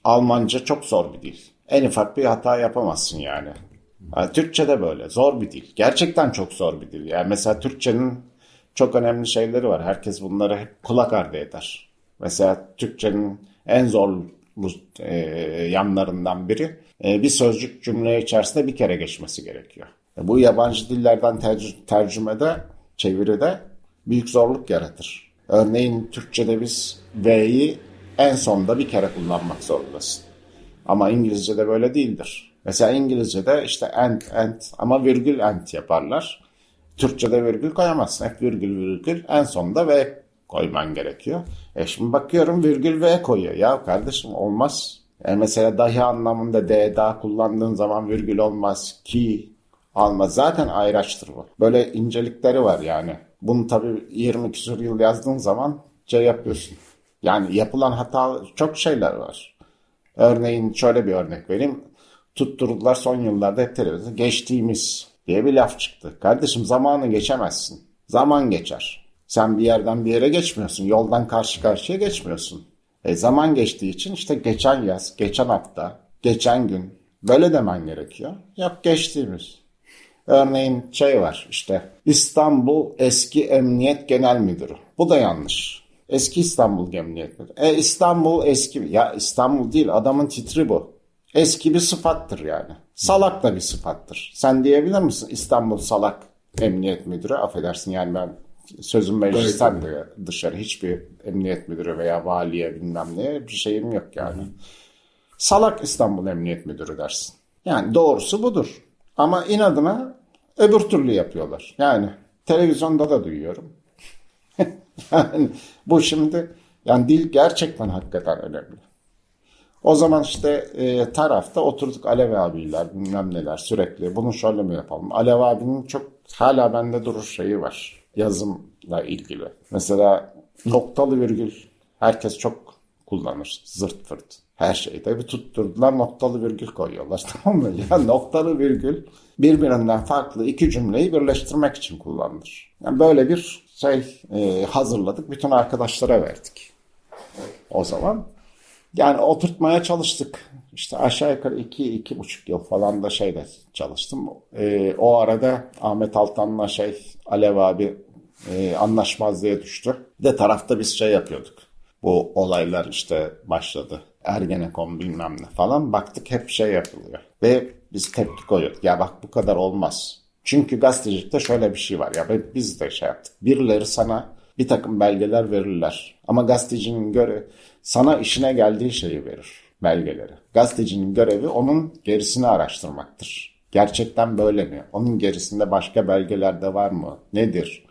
Almanca çok zor bir dil. En ufak bir hata yapamazsın yani. Yani Türkçe de böyle zor bir dil. Gerçekten çok zor bir dil. Yani mesela Türkçenin çok önemli şeyleri var. Herkes bunları hep kulak ardı eder. Mesela Türkçenin en zorlu e, yanlarından biri e, bir sözcük cümle içerisinde bir kere geçmesi gerekiyor. E, bu yabancı dillerden tercü- tercümede, çeviride büyük zorluk yaratır. Örneğin Türkçe'de biz V'yi en sonda bir kere kullanmak zorundasın. Ama İngilizce'de böyle değildir. Mesela İngilizce'de işte and, and ama virgül and yaparlar. Türkçe'de virgül koyamazsın. Hep virgül virgül en sonunda V koyman gerekiyor. E şimdi bakıyorum virgül V koyuyor. Ya kardeşim olmaz. E mesela dahi anlamında D daha kullandığın zaman virgül olmaz. Ki almaz. Zaten ayraçtır bu. Böyle incelikleri var yani. Bunu tabii 20 küsur yıl yazdığın zaman şey yapıyorsun. Yani yapılan hata çok şeyler var. Örneğin şöyle bir örnek vereyim. Tutturdular son yıllarda hep televizyon. Geçtiğimiz diye bir laf çıktı. Kardeşim zamanı geçemezsin. Zaman geçer. Sen bir yerden bir yere geçmiyorsun. Yoldan karşı karşıya geçmiyorsun. E zaman geçtiği için işte geçen yaz, geçen hafta, geçen gün böyle demen gerekiyor. Yap geçtiğimiz. Örneğin şey var işte İstanbul Eski Emniyet Genel Müdürü. Bu da yanlış. Eski İstanbul Emniyet Müdürü. E İstanbul eski. Ya İstanbul değil adamın titri bu. Eski bir sıfattır yani. Salak da bir sıfattır. Sen diyebilir misin İstanbul Salak Emniyet Müdürü? Affedersin yani ben sözüm meclisten de dışarı hiçbir emniyet müdürü veya valiye bilmem neye bir şeyim yok yani. Salak İstanbul Emniyet Müdürü dersin. Yani doğrusu budur. Ama inadına öbür türlü yapıyorlar. Yani televizyonda da duyuyorum. yani bu şimdi yani dil gerçekten hakikaten önemli. O zaman işte e, tarafta oturduk Alev abiler bilmem neler sürekli bunu şöyle mi yapalım. Alev abinin çok hala bende durur şeyi var yazımla ilgili. Mesela noktalı virgül herkes çok kullanır zırt fırt her şeyde bir tutturdular noktalı virgül koyuyorlar tamam mı? Ya noktalı virgül birbirinden farklı iki cümleyi birleştirmek için kullanılır. Yani böyle bir şey e, hazırladık bütün arkadaşlara verdik. O zaman yani oturtmaya çalıştık. İşte aşağı yukarı iki, iki buçuk yıl falan da şeyde çalıştım. Ee, o arada Ahmet Altan'la şey Alev abi e, anlaşmazlığa düştü. Bir de tarafta biz şey yapıyorduk. Bu olaylar işte başladı. Ergenekon bilmem ne falan. Baktık hep şey yapılıyor. Ve biz tepki koyuyorduk. Ya bak bu kadar olmaz. Çünkü gazetecilikte şöyle bir şey var. Ya biz de şey yaptık. Birileri sana bir takım belgeler verirler. Ama gazetecinin göre sana işine geldiği şeyi verir belgeleri. Gazetecinin görevi onun gerisini araştırmaktır. Gerçekten böyle mi? Onun gerisinde başka belgeler de var mı? Nedir?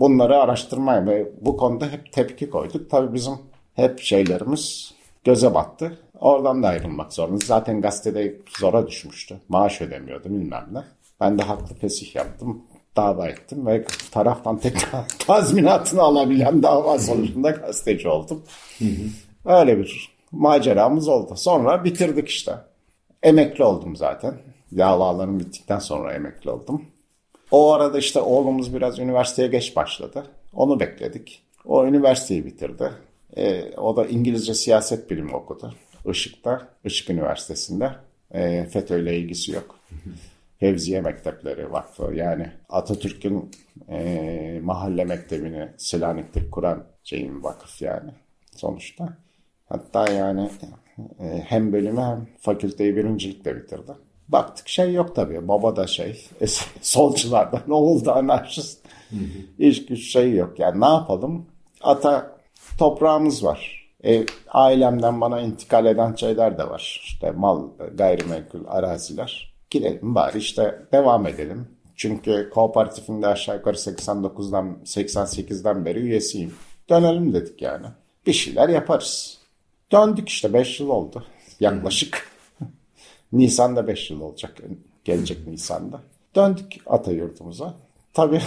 Bunları araştırmaya ve bu konuda hep tepki koyduk. Tabii bizim hep şeylerimiz göze battı. Oradan da ayrılmak zorundayız. Zaten gazetede zora düşmüştü. Maaş ödemiyordu bilmem ne. Ben de haklı fesih yaptım dava ettim ve taraftan tekrar tazminatını alabilen dava sonucunda gazeteci oldum. Öyle bir maceramız oldu. Sonra bitirdik işte. Emekli oldum zaten. Davalarım bittikten sonra emekli oldum. O arada işte oğlumuz biraz üniversiteye geç başladı. Onu bekledik. O üniversiteyi bitirdi. E, o da İngilizce siyaset bilimi okudu. Işık'ta, Işık Üniversitesi'nde. E, FETÖ ile ilgisi yok. Fevziye Mektepleri Vakfı yani Atatürk'ün e, mahalle mektebini Selanik'te kuran şeyin vakıf yani sonuçta. Hatta yani e, hem bölümü hem fakülteyi birincilikle bitirdi. Baktık şey yok tabii. Baba da şey solculardan oğul da anarşist. Hiç güç şey yok. Yani ne yapalım? Ata toprağımız var. E, ailemden bana intikal eden şeyler de var. İşte mal, gayrimenkul, araziler. Gidelim bari işte devam edelim. Çünkü kooperatifinde aşağı yukarı 89'dan 88'den beri üyesiyim. Dönelim dedik yani. Bir şeyler yaparız. Döndük işte 5 yıl oldu yaklaşık. Nisan'da 5 yıl olacak. Gelecek Nisan'da. Döndük ata yurtumuza. Tabii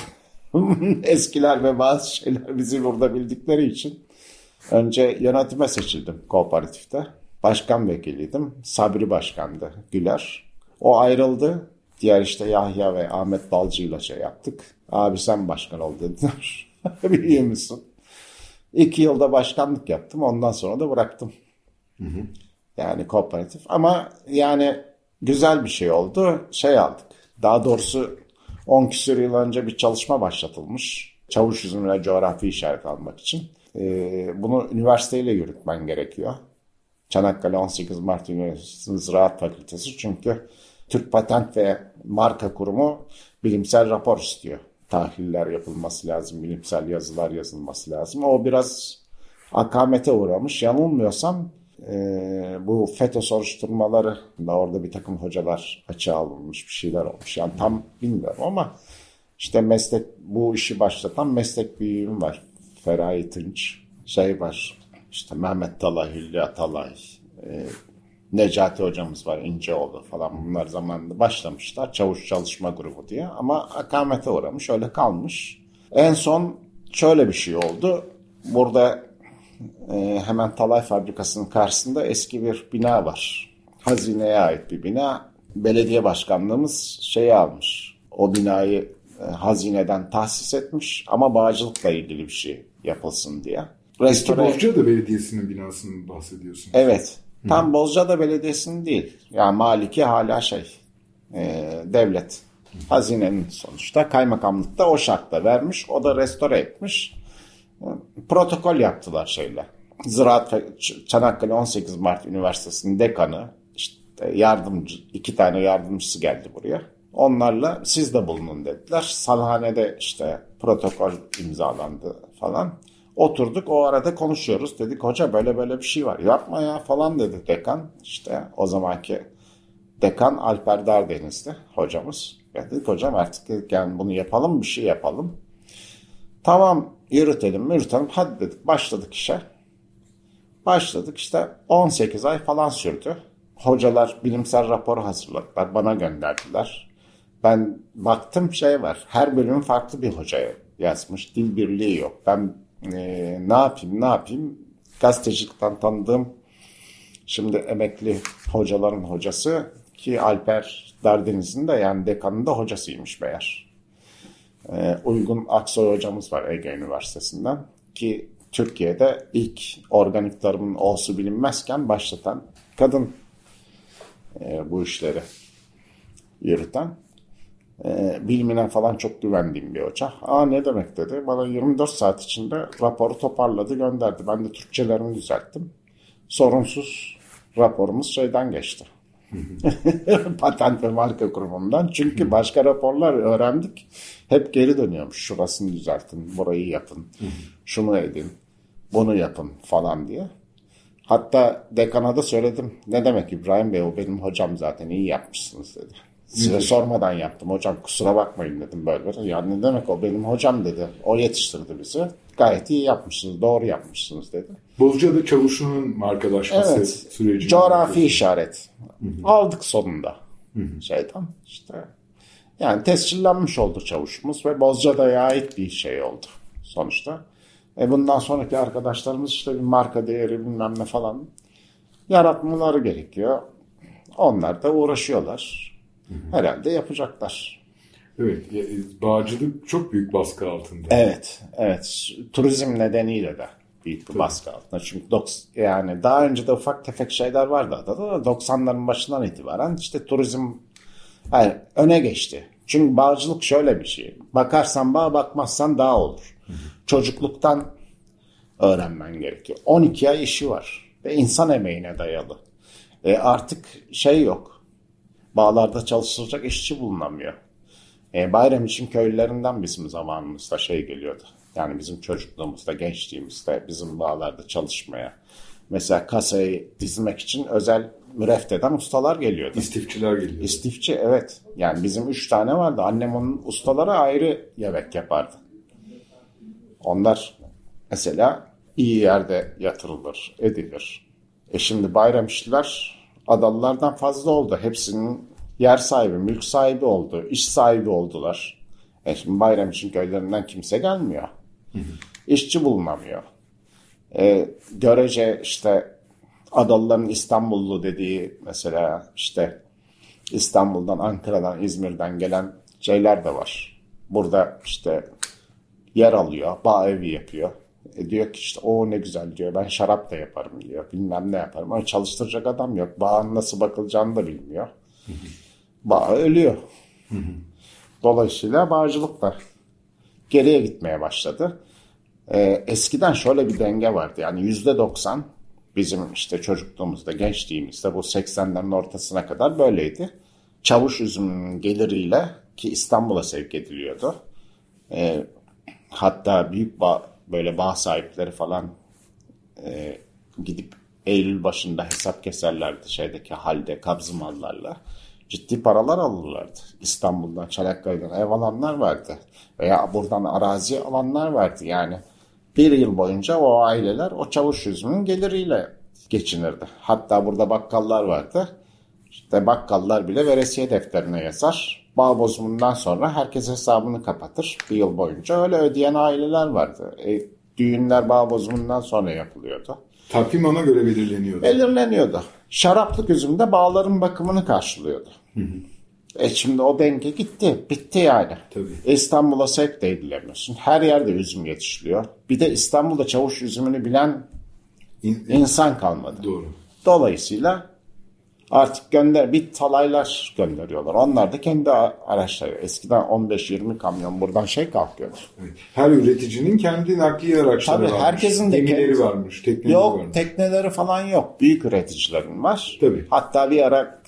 eskiler ve bazı şeyler bizi burada bildikleri için önce yönetime seçildim kooperatifte. Başkan vekiliydim. Sabri başkandı Güler. O ayrıldı. Diğer işte Yahya ve Ahmet Balcı ile şey yaptık. Abi sen başkan ol dediler. Biliyor musun? İki yılda başkanlık yaptım. Ondan sonra da bıraktım. Hı hı. Yani kooperatif. Ama yani güzel bir şey oldu. Şey aldık. Daha doğrusu 10 küsur yıl önce bir çalışma başlatılmış. Çavuş yüzümüne coğrafi işaret almak için. Ee, bunu üniversiteyle yürütmen gerekiyor. Çanakkale 18 Mart Üniversitesi Ziraat Fakültesi. Çünkü Türk Patent ve Marka Kurumu bilimsel rapor istiyor. Tahliller yapılması lazım, bilimsel yazılar yazılması lazım. O biraz akamete uğramış. Yanılmıyorsam e, bu FETÖ soruşturmaları da orada bir takım hocalar açığa alınmış bir şeyler olmuş. Yani tam bilmiyorum ama işte meslek bu işi başlatan meslek büyüğüm var. Feraye Tınç şey var işte Mehmet Talay, Hülya Talay, e, Necati hocamız var İnceoğlu falan bunlar zamanında başlamışlar. Çavuş Çalışma Grubu diye ama akamete uğramış öyle kalmış. En son şöyle bir şey oldu. Burada e, hemen Talay Fabrikası'nın karşısında eski bir bina var. Hazineye ait bir bina. Belediye başkanlığımız şeyi almış. O binayı e, hazineden tahsis etmiş ama bağcılıkla ilgili bir şey yapılsın diye. Restore... Eski Bozcaada Belediyesi'nin binasını bahsediyorsun. Evet. Tam. Bozcaada Belediyesi'nin değil. Yani Maliki hala şey e, devlet. Hazinenin sonuçta kaymakamlıkta o şartla vermiş. O da restore etmiş. E, protokol yaptılar şeyle. Ziraat Çanakkale 18 Mart Üniversitesi'nin dekanı işte yardımcı iki tane yardımcısı geldi buraya. Onlarla siz de bulunun dediler. Salhanede işte protokol imzalandı falan. Oturduk o arada konuşuyoruz. Dedik hoca böyle böyle bir şey var. Yapma ya falan dedi dekan. İşte o zamanki dekan Alper Dardeniz'di hocamız. Ya dedik hocam artık yani bunu yapalım bir şey yapalım. Tamam yürütelim yürütelim hadi dedik başladık işe. Başladık işte 18 ay falan sürdü. Hocalar bilimsel raporu hazırladılar bana gönderdiler. Ben baktım şey var her bölüm farklı bir hocaya yazmış dil birliği yok. Ben e, ne yapayım ne yapayım gazetecilikten tanıdığım şimdi emekli hocaların hocası ki Alper Dardeniz'in de yani dekanın da hocasıymış meğer. E, Uygun Aksoy hocamız var Ege Üniversitesi'nden ki Türkiye'de ilk organik tarımın olsu bilinmezken başlatan kadın e, bu işleri yürüten e, bilimine falan çok güvendiğim bir hoca. Aa ne demek dedi. Bana 24 saat içinde raporu toparladı gönderdi. Ben de Türkçelerimi düzelttim. Sorunsuz raporumuz şeyden geçti. Patent ve marka kurumundan. Çünkü başka raporlar öğrendik. Hep geri dönüyormuş. Şurasını düzeltin, burayı yapın, şunu edin, bunu yapın falan diye. Hatta dekana da söyledim. Ne demek İbrahim Bey o benim hocam zaten iyi yapmışsınız dedi. Size sormadan yaptım hocam kusura bakmayın dedim böyle böyle. Ya ne demek o benim hocam dedi. O yetiştirdi bizi. Gayet iyi yapmışsınız doğru yapmışsınız dedi. Bozcaada Çavuşu'nun markalaşması evet, süreci. Coğrafi işaret. Hı-hı. Aldık sonunda Hı-hı. şeyden işte. Yani tescillenmiş oldu çavuşumuz ve Bozcaada'ya ait bir şey oldu sonuçta. E bundan sonraki arkadaşlarımız işte bir marka değeri bilmem ne falan yaratmaları gerekiyor. Onlar da uğraşıyorlar. Herhalde yapacaklar. Evet, e, bağcılık çok büyük baskı altında. Evet, evet. Turizm nedeniyle de büyük bir baskı altında. Çünkü doks, yani daha önce de ufak tefek şeyler vardı adada da 90'ların başından itibaren işte turizm yani öne geçti. Çünkü bağcılık şöyle bir şey. Bakarsan bağ, bakmazsan dağ olur. Çocukluktan öğrenmen gerekiyor. 12 ay işi var ve insan emeğine dayalı. E artık şey yok. Bağlarda çalıştıracak işçi bulunamıyor. E, bayram için köylülerinden bizim zamanımızda şey geliyordu. Yani bizim çocukluğumuzda, gençliğimizde bizim bağlarda çalışmaya. Mesela kasayı dizmek için özel mürefteden ustalar geliyordu. İstifçiler geliyor. İstifçi evet. Yani bizim üç tane vardı. Annem onun ustalara ayrı yemek yapardı. Onlar mesela iyi yerde yatırılır, edilir. E şimdi bayram işçiler adalılardan fazla oldu. Hepsinin yer sahibi, mülk sahibi oldu, iş sahibi oldular. E şimdi bayram için köylerinden kimse gelmiyor. İşçi bulunamıyor. E, görece işte Adalıların İstanbullu dediği mesela işte İstanbul'dan, Ankara'dan, İzmir'den gelen şeyler de var. Burada işte yer alıyor, bağ evi yapıyor. E diyor ki işte o ne güzel diyor ben şarap da yaparım diyor. Bilmem ne yaparım ama çalıştıracak adam yok. Bağın nasıl bakılacağını da bilmiyor. Bağ ölüyor. Dolayısıyla bağcılık da geriye gitmeye başladı. Ee, eskiden şöyle bir denge vardı. Yani yüzde doksan bizim işte çocukluğumuzda, gençliğimizde bu 80'lerin ortasına kadar böyleydi. Çavuş üzümünün geliriyle ki İstanbul'a sevk ediliyordu. Ee, hatta büyük bağ, böyle bağ sahipleri falan e, gidip Eylül başında hesap keserlerdi şeydeki halde kabzı mallarla. Ciddi paralar alırlardı. İstanbul'dan, Çanakkale'den ev alanlar vardı. Veya buradan arazi alanlar vardı. Yani bir yıl boyunca o aileler o çavuş yüzünün geliriyle geçinirdi. Hatta burada bakkallar vardı. İşte bakkallar bile veresiye defterine yazar. Bağ bozumundan sonra herkes hesabını kapatır. Bir yıl boyunca öyle ödeyen aileler vardı. E, düğünler bağ bozumundan sonra yapılıyordu. Takvim ona göre belirleniyordu. Belirleniyordu. Şaraplık üzümde bağların bakımını karşılıyordu. E şimdi o denge gitti. Bitti yani. Tabii. İstanbul'a sevk de edilemiyorsun. Her yerde üzüm yetişiliyor. Bir de İstanbul'da çavuş üzümünü bilen İn- insan kalmadı. Doğru. Dolayısıyla artık gönder bir talaylar gönderiyorlar. Onlar da kendi araçları. Eskiden 15-20 kamyon buradan şey kalkıyordu. Her üreticinin kendi nakliye araçları Tabii, varmış. herkesin de Gemileri kendi- varmış, tekneleri Yok varmış. tekneleri falan yok. Büyük üreticilerin var. Tabii. Hatta bir ara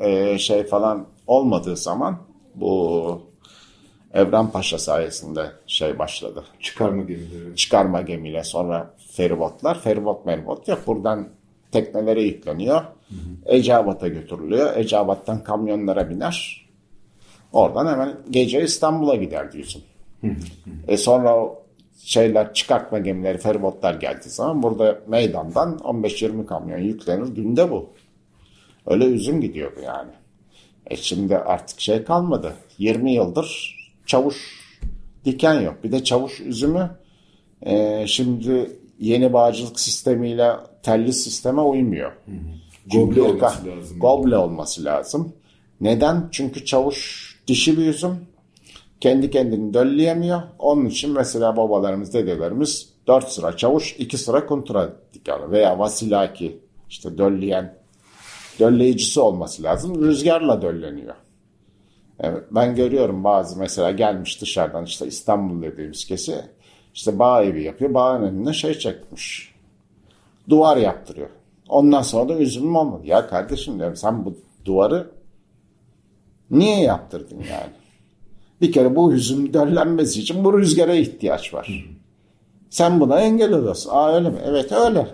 e, şey falan olmadığı zaman bu Evren Paşa sayesinde şey başladı. Çıkarma gemileri. Çıkarma gemiyle sonra feribotlar. Feribot meribot yok. Buradan teknelere yükleniyor. Eceabat'a götürülüyor. Eceabat'tan kamyonlara biner. Oradan hemen gece İstanbul'a gider diyorsun. e sonra o şeyler çıkartma gemileri, feribotlar geldiği zaman burada meydandan 15-20 kamyon yüklenir. Günde bu. Öyle üzüm gidiyordu yani. E şimdi artık şey kalmadı. 20 yıldır çavuş diken yok. Bir de çavuş üzümü e, şimdi yeni bağcılık sistemiyle telli sisteme uymuyor. Goble Çünkü- olması lazım. Goble olması lazım. Neden? Çünkü çavuş dişi bir üzüm. Kendi kendini dölleyemiyor. Onun için mesela babalarımız, dedelerimiz 4 sıra çavuş, 2 sıra kontra diker veya vasilaki işte dölleyen dölleyicisi olması lazım. Rüzgarla dölleniyor. Evet, ben görüyorum bazı mesela gelmiş dışarıdan işte İstanbul dediğimiz kesi işte bağ evi yapıyor. Bağın önüne şey çekmiş. Duvar yaptırıyor. Ondan sonra da üzümüm olmadı. Ya kardeşim diyorum sen bu duvarı niye yaptırdın yani? Bir kere bu üzüm döllenmesi için bu rüzgara ihtiyaç var. Sen buna engel oluyorsun. Aa öyle mi? Evet öyle.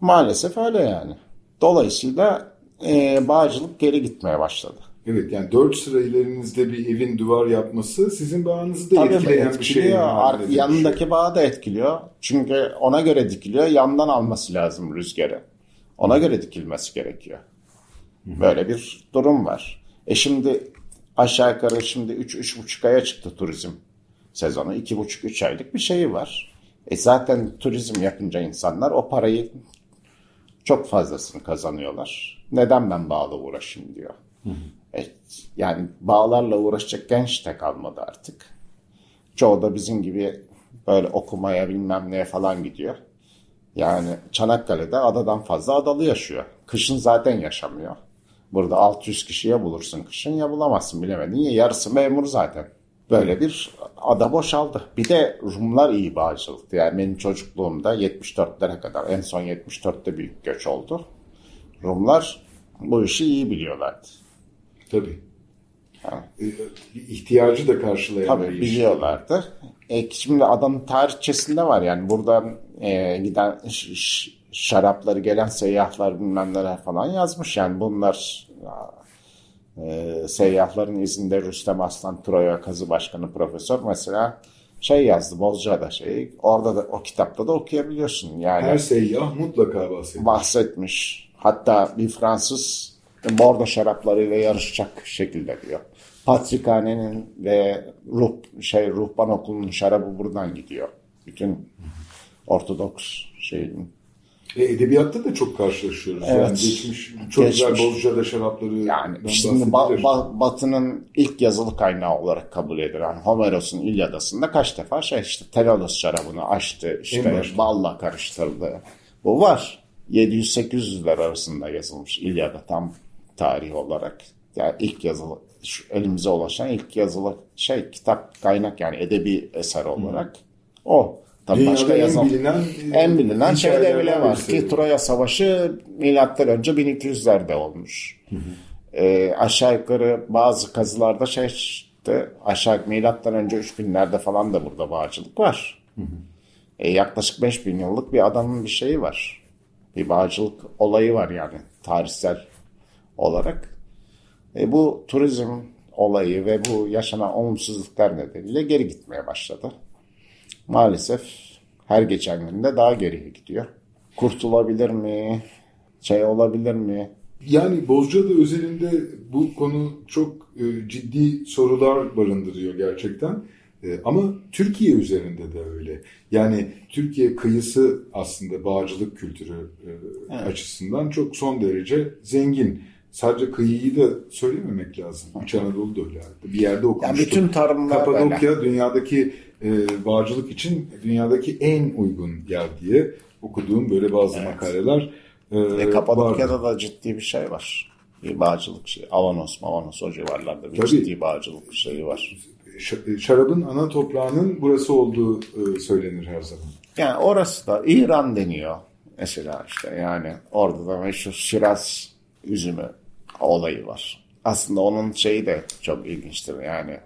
Maalesef öyle yani. Dolayısıyla e, bağcılık geri gitmeye başladı. Evet yani dört sıra ilerinizde bir evin duvar yapması sizin bağınızı da Tabii etkileyen bir şey. etkiliyor. haline Ar- dönüşüyor. yanındaki bağı da etkiliyor. Çünkü ona göre dikiliyor. Yandan alması lazım rüzgarı. Ona göre dikilmesi gerekiyor. Böyle bir durum var. E şimdi aşağı yukarı şimdi 3-3,5 aya çıktı turizm sezonu. 2,5-3 aylık bir şeyi var. E zaten turizm yapınca insanlar o parayı çok fazlasını kazanıyorlar. Neden ben bağla uğraşayım diyor. Yani bağlarla uğraşacak genç de kalmadı artık. Çoğu da bizim gibi böyle okumaya bilmem neye falan gidiyor. Yani Çanakkale'de adadan fazla adalı yaşıyor. Kışın zaten yaşamıyor. Burada 600 kişiye bulursun kışın ya bulamazsın bilemedin ya yarısı memur zaten. Böyle bir ada boşaldı. Bir de Rumlar iyi bağcılıktı. Yani benim çocukluğumda 74'lere kadar en son 74'te büyük göç oldu. Rumlar bu işi iyi biliyorlardı. Tabii. Ha. Ee, ihtiyacı da karşılayan Tabii biliyorlardı. E, şimdi adanın tarihçesinde var yani buradan e, giden şarapları gelen seyyahlar bilmem neler falan yazmış. Yani bunlar e, seyyahların izinde Rüstem Aslan Troya Kazı Başkanı Profesör mesela şey yazdı Bozcaada şeyi. Orada da o kitapta da okuyabiliyorsun. Yani Her seyyah mutlaka bahsediyor. bahsetmiş. Hatta bir Fransız bordo şaraplarıyla yarışacak şekilde diyor. Patrikhanenin ve ruh, şey ruhban okulunun şarabı buradan gidiyor. Bütün Ortodoks şeyin. E, edebiyatta da çok karşılaşıyoruz. Yani Evet. geçmiş çok güzel Geçmiş. Bozcaada şarapları Yani şimdi ba- ba- Batı'nın ilk yazılı kaynağı olarak kabul edilen Homeros'un İlyadası'nda kaç defa şey işte Tenedos şarabını açtı, işte balla karıştırdı. Bu var. 700-800'ler arasında yazılmış İlyada tam tarih olarak. Yani ilk yazılı, şu elimize ulaşan ilk yazılı şey kitap kaynak yani edebi eser olarak o. Tabii Dünyada başka en yazan bilinen, e, en bilinen şeyde bile var ki Troya Savaşı milattan önce 1200'lerde olmuş. Ee, aşağı yukarı bazı kazılarda şey işte aşağı milattan önce 3000'lerde falan da burada bağcılık var. E, yaklaşık 5000 yıllık bir adamın bir şeyi var. Bir bağcılık olayı var yani tarihsel olarak. E, bu turizm olayı ve bu yaşanan olumsuzluklar nedeniyle geri gitmeye başladı. Maalesef her geçen günde daha geriye gidiyor. Kurtulabilir mi? Şey olabilir mi? Yani Bozcaada özelinde bu konu çok e, ciddi sorular barındırıyor gerçekten. E, ama Türkiye üzerinde de öyle. Yani Türkiye kıyısı aslında bağcılık kültürü e, açısından çok son derece zengin. Sadece kıyıyı da söylememek lazım. İç Anadolu da öyle. Bir yerde okumuştum. Yani bütün tarımlar Kapadokya dünyadaki e, bağcılık için dünyadaki en uygun yer diye okuduğum böyle bazı makaleler e, E, vardı. Kapadokya'da da ciddi bir şey var. Bir bağcılık şey. Avanos, Mavanos o civarlarda bir Tabii. ciddi bağcılık şeyi var. Ş- Şarabın ana toprağının burası olduğu e, söylenir her zaman. Yani orası da İran deniyor. Mesela işte yani orada da meşhur Şiraz üzümü olayı var. Aslında onun şeyi de çok ilginçtir. Yani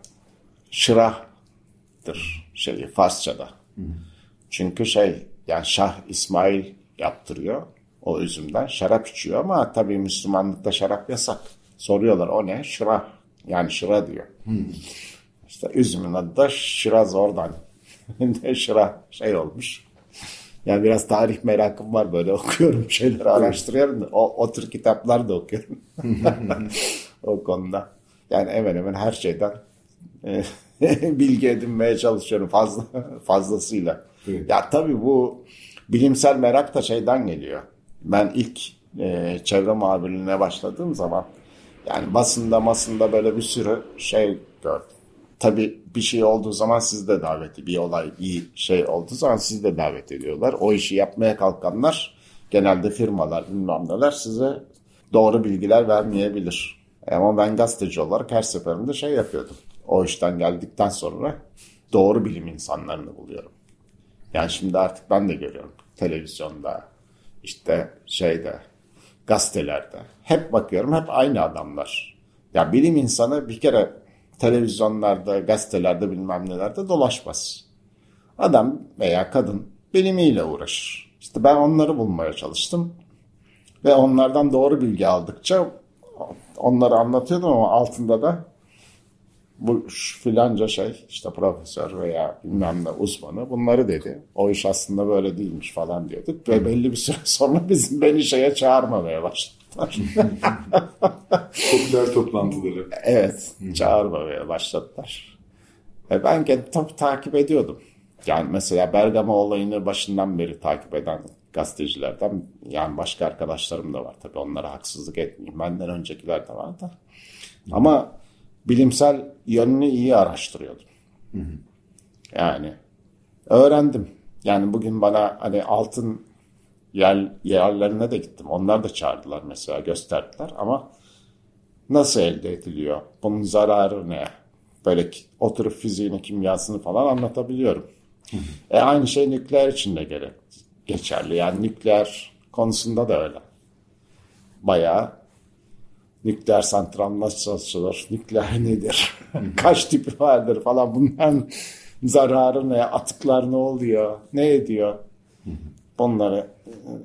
şırahdır şeyi Farsçada. Çünkü şey yani Şah İsmail yaptırıyor o üzümden. Şarap içiyor ama tabii Müslümanlıkta şarap yasak. Soruyorlar o ne? Şırah. Yani şıra diyor. İşte üzümün adı da Şiraz oradan. de şırah şey olmuş. Yani biraz tarih merakım var böyle okuyorum şeyleri araştırıyorum da o, o tür kitaplar da okuyorum. o konuda. Yani hemen hemen her şeyden e, bilgi edinmeye çalışıyorum fazla fazlasıyla. Evet. Ya tabii bu bilimsel merak da şeyden geliyor. Ben ilk e, çevre muhabirliğine başladığım zaman yani basında masında böyle bir sürü şey gördüm. Tabii bir şey olduğu zaman siz de davet bir olay bir şey olduğu zaman siz de davet ediyorlar. O işi yapmaya kalkanlar genelde firmalar bilmem neler size doğru bilgiler vermeyebilir. Ama ben gazeteci olarak her seferinde şey yapıyordum. O işten geldikten sonra doğru bilim insanlarını buluyorum. Yani şimdi artık ben de görüyorum televizyonda işte şeyde gazetelerde hep bakıyorum hep aynı adamlar. Ya bilim insanı bir kere televizyonlarda, gazetelerde bilmem nelerde dolaşmaz. Adam veya kadın bilimiyle uğraşır. İşte ben onları bulmaya çalıştım. Ve onlardan doğru bilgi aldıkça onları anlatıyordum ama altında da bu filanca şey işte profesör veya bilmem ne uzmanı bunları dedi. O iş aslında böyle değilmiş falan diyorduk. Ve belli bir süre sonra bizim beni şeye çağırmamaya başladılar. Popüler toplantıları. Evet, çağırmamaya başladılar. E ben tabii takip ediyordum. Yani mesela Bergama olayını başından beri takip eden gazetecilerden yani başka arkadaşlarım da var tabii onlara haksızlık etmeyeyim. Benden öncekiler de var da. Ama bilimsel yönünü iyi araştırıyordum. Yani öğrendim. Yani bugün bana hani altın yer, yerlerine de gittim. Onlar da çağırdılar mesela gösterdiler ama nasıl elde ediliyor? Bunun zararı ne? Böyle oturup fiziğini, kimyasını falan anlatabiliyorum. E aynı şey nükleer için de gerek, geçerli. Yani nükleer konusunda da öyle. Bayağı nükleer santral nasıl çalışılır, nükleer nedir, kaç tipi vardır falan bunların zararı ne, atıklar ne oluyor, ne ediyor bunları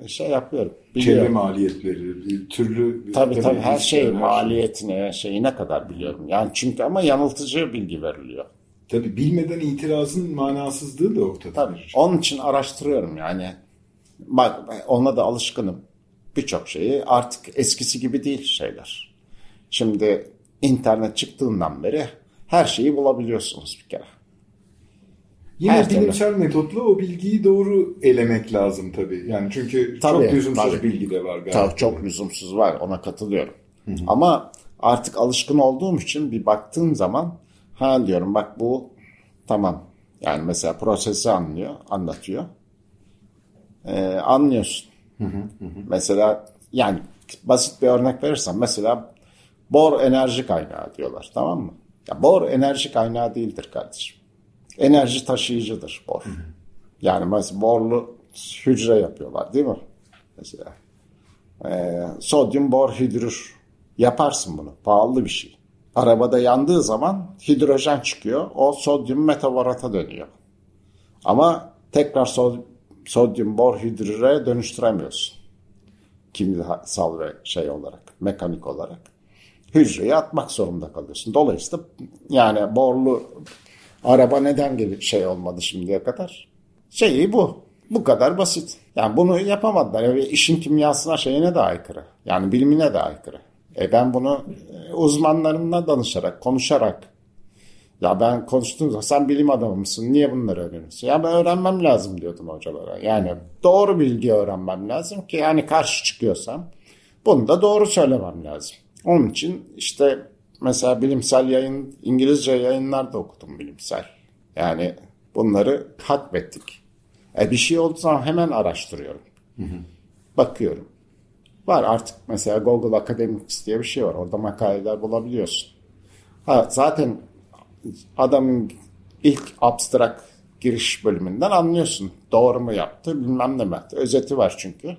e, şey yapıyorum. Biliyorum. Çevre maliyetleri, türlü... Tabii tabii her şey maliyetine, şeyine kadar biliyorum. Yani çünkü ama yanıltıcı bilgi veriliyor. Tabii bilmeden itirazın manasızlığı da ortada. Tabii. Onun için araştırıyorum yani. Bak ona da alışkınım. Birçok şeyi artık eskisi gibi değil şeyler. Şimdi internet çıktığından beri her şeyi bulabiliyorsunuz bir kere. Yine Her bilimsel türlü. metotla o bilgiyi doğru elemek lazım tabii. Yani çünkü tabii, çok lüzumsuz tabii. bilgi de var galiba. Tabii çok lüzumsuz var ona katılıyorum. Hı-hı. Ama artık alışkın olduğum için bir baktığım zaman ha diyorum bak bu tamam. Yani mesela prosesi anlıyor, anlatıyor. Ee, anlıyorsun. Hı hı hı. Mesela yani basit bir örnek verirsem mesela bor enerji kaynağı diyorlar tamam mı? Ya bor enerji kaynağı değildir kardeşim enerji taşıyıcıdır bor. Yani mesela borlu hücre yapıyorlar değil mi? Mesela ee, sodyum bor hidrür yaparsın bunu. Pahalı bir şey. Arabada yandığı zaman hidrojen çıkıyor. O sodyum metaborata dönüyor. Ama tekrar sod sodyum bor hidrüre dönüştüremiyorsun. Kimyasal ve şey olarak, mekanik olarak. Hücreyi atmak zorunda kalıyorsun. Dolayısıyla yani borlu Araba neden gibi şey olmadı şimdiye kadar? Şeyi bu. Bu kadar basit. Yani bunu yapamadılar. Yani işin kimyasına şeyine de aykırı. Yani bilimine de aykırı. E ben bunu e, uzmanlarımla danışarak, konuşarak ya ben konuştuğum sen bilim adamı mısın? Niye bunları öğreniyorsun? Ya ben öğrenmem lazım diyordum hocalara. Yani doğru bilgi öğrenmem lazım ki yani karşı çıkıyorsam bunu da doğru söylemem lazım. Onun için işte mesela bilimsel yayın, İngilizce yayınlar da okudum bilimsel. Yani bunları hatmettik. E bir şey olduğu zaman hemen araştırıyorum. Bakıyorum. Var artık mesela Google Academics diye bir şey var. Orada makaleler bulabiliyorsun. Ha, zaten adamın ilk abstrak giriş bölümünden anlıyorsun. Doğru mu yaptı bilmem ne mi. Özeti var çünkü.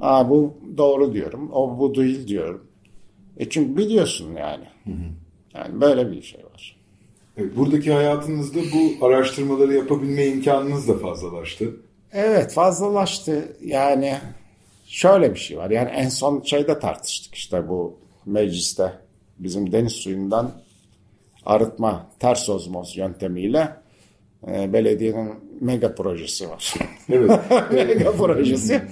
Aa, bu doğru diyorum. O bu değil diyorum. E çünkü biliyorsun yani. Hı hı. Yani böyle bir şey var. Evet, buradaki hayatınızda bu araştırmaları yapabilme imkanınız da fazlalaştı. Evet fazlalaştı. Yani şöyle bir şey var. Yani en son şeyde tartıştık işte bu mecliste bizim deniz suyundan arıtma ters ozmoz yöntemiyle e, belediyenin mega projesi var. Evet. mega projesi.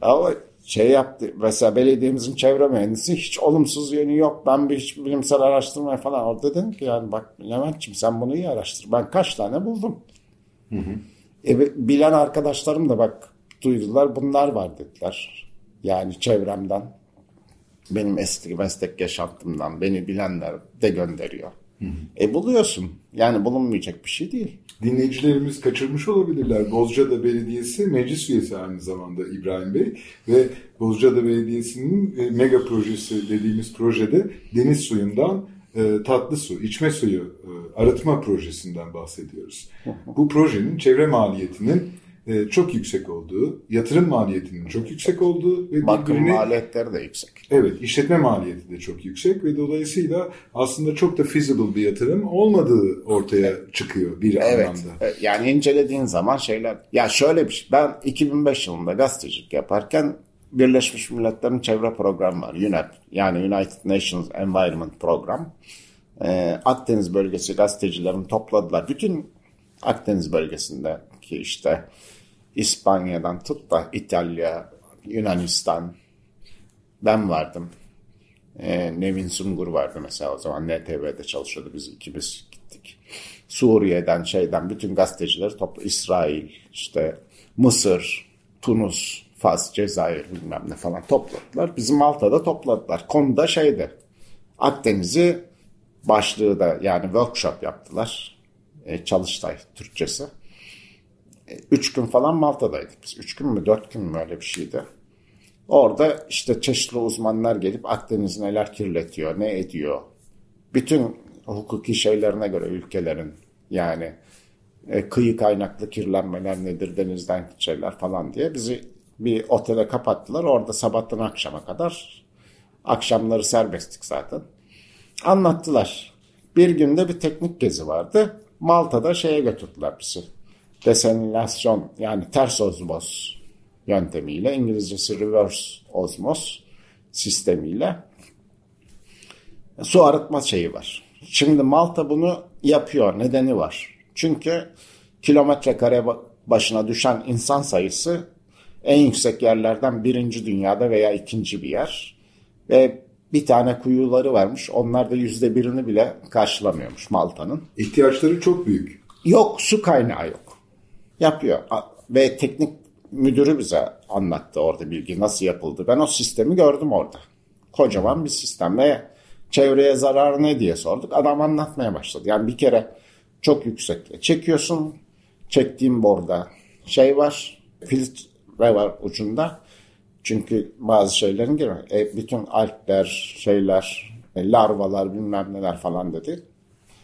Ama şey yaptı. Mesela belediyemizin çevre mühendisi hiç olumsuz yönü yok. Ben bir hiç bilimsel araştırma falan orada dedim ki yani bak Levent'ciğim sen bunu iyi araştır. Ben kaç tane buldum. Hı hı. E, bilen arkadaşlarım da bak duydular bunlar var dediler. Yani çevremden benim eski meslek yaşantımdan beni bilenler de gönderiyor. Hı hı. E buluyorsun. Yani bulunmayacak bir şey değil dinleyicilerimiz kaçırmış olabilirler. Bozcaada Belediyesi meclis üyesi aynı zamanda İbrahim Bey ve Bozcaada Belediyesi'nin e, mega projesi dediğimiz projede deniz suyundan e, tatlı su, içme suyu e, arıtma projesinden bahsediyoruz. Bu projenin çevre maliyetinin e, çok yüksek olduğu, yatırım maliyetinin çok yüksek olduğu ve bakım birbirine, maliyetleri de yüksek. Evet, işletme maliyeti de çok yüksek ve dolayısıyla aslında çok da feasible bir yatırım olmadığı ortaya çıkıyor bir evet. anlamda. Evet, yani incelediğin zaman şeyler, ya şöyle bir şey, ben 2005 yılında gazetecilik yaparken Birleşmiş Milletler'in çevre programı var, UNEP yani United Nations Environment Program. Ee, Akdeniz bölgesi gazetecilerini topladılar. Bütün Akdeniz bölgesindeki işte İspanya'dan tut da İtalya, Yunanistan ben vardım. Ee, Nevin Sungur vardı mesela o zaman NTV'de çalışıyordu biz ikimiz gittik. Suriye'den şeyden bütün gazetecileri topla İsrail işte Mısır, Tunus, Fas, Cezayir bilmem ne falan topladılar. Bizim Malta'da topladılar. Konuda şeydi Akdeniz'i başlığı da yani workshop yaptılar. E, Çalıştay Türkçesi. E, üç gün falan Malta'daydık biz. Üç gün mü dört gün mü öyle bir şeydi. Orada işte çeşitli uzmanlar gelip Akdeniz neler kirletiyor, ne ediyor. Bütün hukuki şeylerine göre ülkelerin yani e, kıyı kaynaklı kirlenmeler nedir, denizden şeyler falan diye bizi bir otele kapattılar. Orada sabahtan akşama kadar akşamları serbesttik zaten. Anlattılar. Bir günde bir teknik gezi vardı. Malta'da şeye götürdüler bizi. Desenilasyon yani ters ozmoz yöntemiyle İngilizcesi reverse osmos sistemiyle su arıtma şeyi var. Şimdi Malta bunu yapıyor. Nedeni var. Çünkü kilometre kare başına düşen insan sayısı en yüksek yerlerden birinci dünyada veya ikinci bir yer. Ve bir tane kuyuları varmış. Onlar da yüzde birini bile karşılamıyormuş Malta'nın. İhtiyaçları çok büyük. Yok su kaynağı yok. Yapıyor. Ve teknik müdürü bize anlattı orada bilgi nasıl yapıldı. Ben o sistemi gördüm orada. Kocaman bir sistem ve çevreye zarar ne diye sorduk. Adam anlatmaya başladı. Yani bir kere çok yüksekte çekiyorsun. Çektiğim borda şey var. Filtre var ucunda. Çünkü bazı şeylerin girmiyor. E, bütün alpler, şeyler, e, larvalar bilmem neler falan dedi.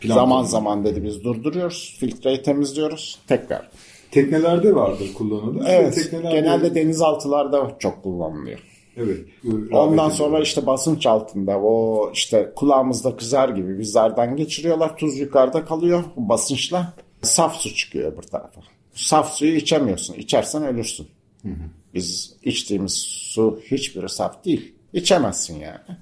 Plankton. Zaman zaman dedi biz durduruyoruz. Filtreyi temizliyoruz. Tekrar. Teknelerde vardır kullanılır. Evet. Teknelerde... Genelde denizaltılarda çok kullanılıyor. Evet. Ondan sonra işte basınç altında o işte kulağımızda kızar gibi bizlerden geçiriyorlar. Tuz yukarıda kalıyor basınçla. Saf su çıkıyor öbür tarafa. Saf suyu içemiyorsun. İçersen ölürsün. Hı hı. Biz içtiğimiz su hiçbiri saf değil. İçemezsin yani.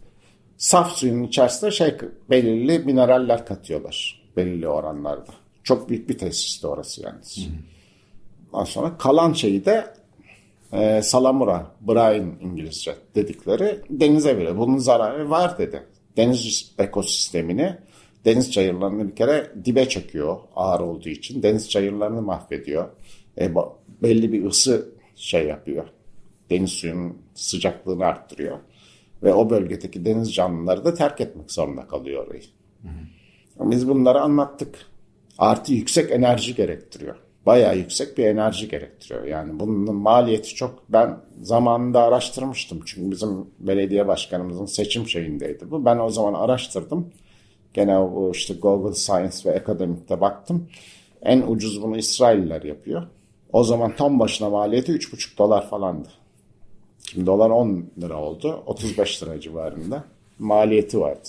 Saf suyun içerisinde şey belirli mineraller katıyorlar. Belirli oranlarda. Çok büyük bir tesisti orası yalnız. Hı hı. Ondan sonra kalan şeyi de e, salamura, brine İngilizce dedikleri denize veriyor. Bunun zararı var dedi. Deniz ekosistemini, deniz çayırlarını bir kere dibe çekiyor ağır olduğu için. Deniz çayırlarını mahvediyor. E, belli bir ısı şey yapıyor. Deniz suyunun sıcaklığını arttırıyor. Ve o bölgedeki deniz canlıları da terk etmek zorunda kalıyor orayı. Hı hı. Biz bunları anlattık. Artı yüksek enerji gerektiriyor bayağı yüksek bir enerji gerektiriyor. Yani bunun maliyeti çok ben zamanında araştırmıştım. Çünkü bizim belediye başkanımızın seçim şeyindeydi bu. Ben o zaman araştırdım. Gene o işte Google Science ve Academic'te baktım. En ucuz bunu İsrailler yapıyor. O zaman tam başına maliyeti 3,5 dolar falandı. Şimdi dolar 10 lira oldu. 35 lira civarında maliyeti vardı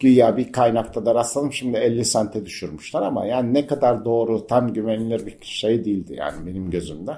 güya bir kaynakta da rastladım. Şimdi 50 sente düşürmüşler ama yani ne kadar doğru tam güvenilir bir şey değildi yani benim gözümde.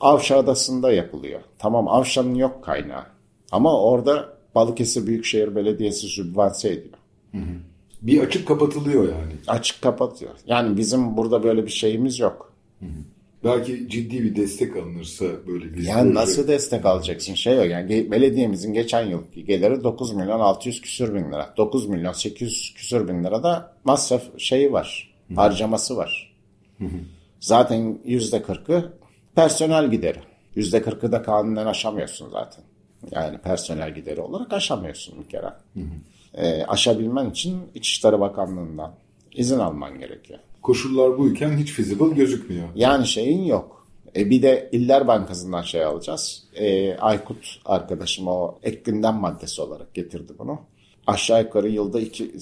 Avşa Adası'nda yapılıyor. Tamam Avşa'nın yok kaynağı. Ama orada Balıkesir Büyükşehir Belediyesi sübvanse ediyor. Hı hı. Bir açık kapatılıyor yani. Açık kapatıyor. Yani bizim burada böyle bir şeyimiz yok. Hı hı. Belki ciddi bir destek alınırsa böyle bir... Yani nasıl destek alacaksın? Şey yok yani belediyemizin geçen yılki geliri 9 milyon 600 küsür bin lira. 9 milyon 800 küsür bin lira da masraf şeyi var. Hı. Harcaması var. Hı hı. Zaten yüzde kırkı personel gideri. Yüzde kırkı da kanunen aşamıyorsun zaten. Yani personel gideri olarak aşamıyorsun bir kere. Hı hı. E, aşabilmen için İçişleri Bakanlığı'ndan izin alman gerekiyor koşullar buyken hiç feasible gözükmüyor. Yani şeyin yok. E bir de İller Bankası'ndan şey alacağız. E, Aykut arkadaşım o ek gündem maddesi olarak getirdi bunu. Aşağı yukarı yılda 2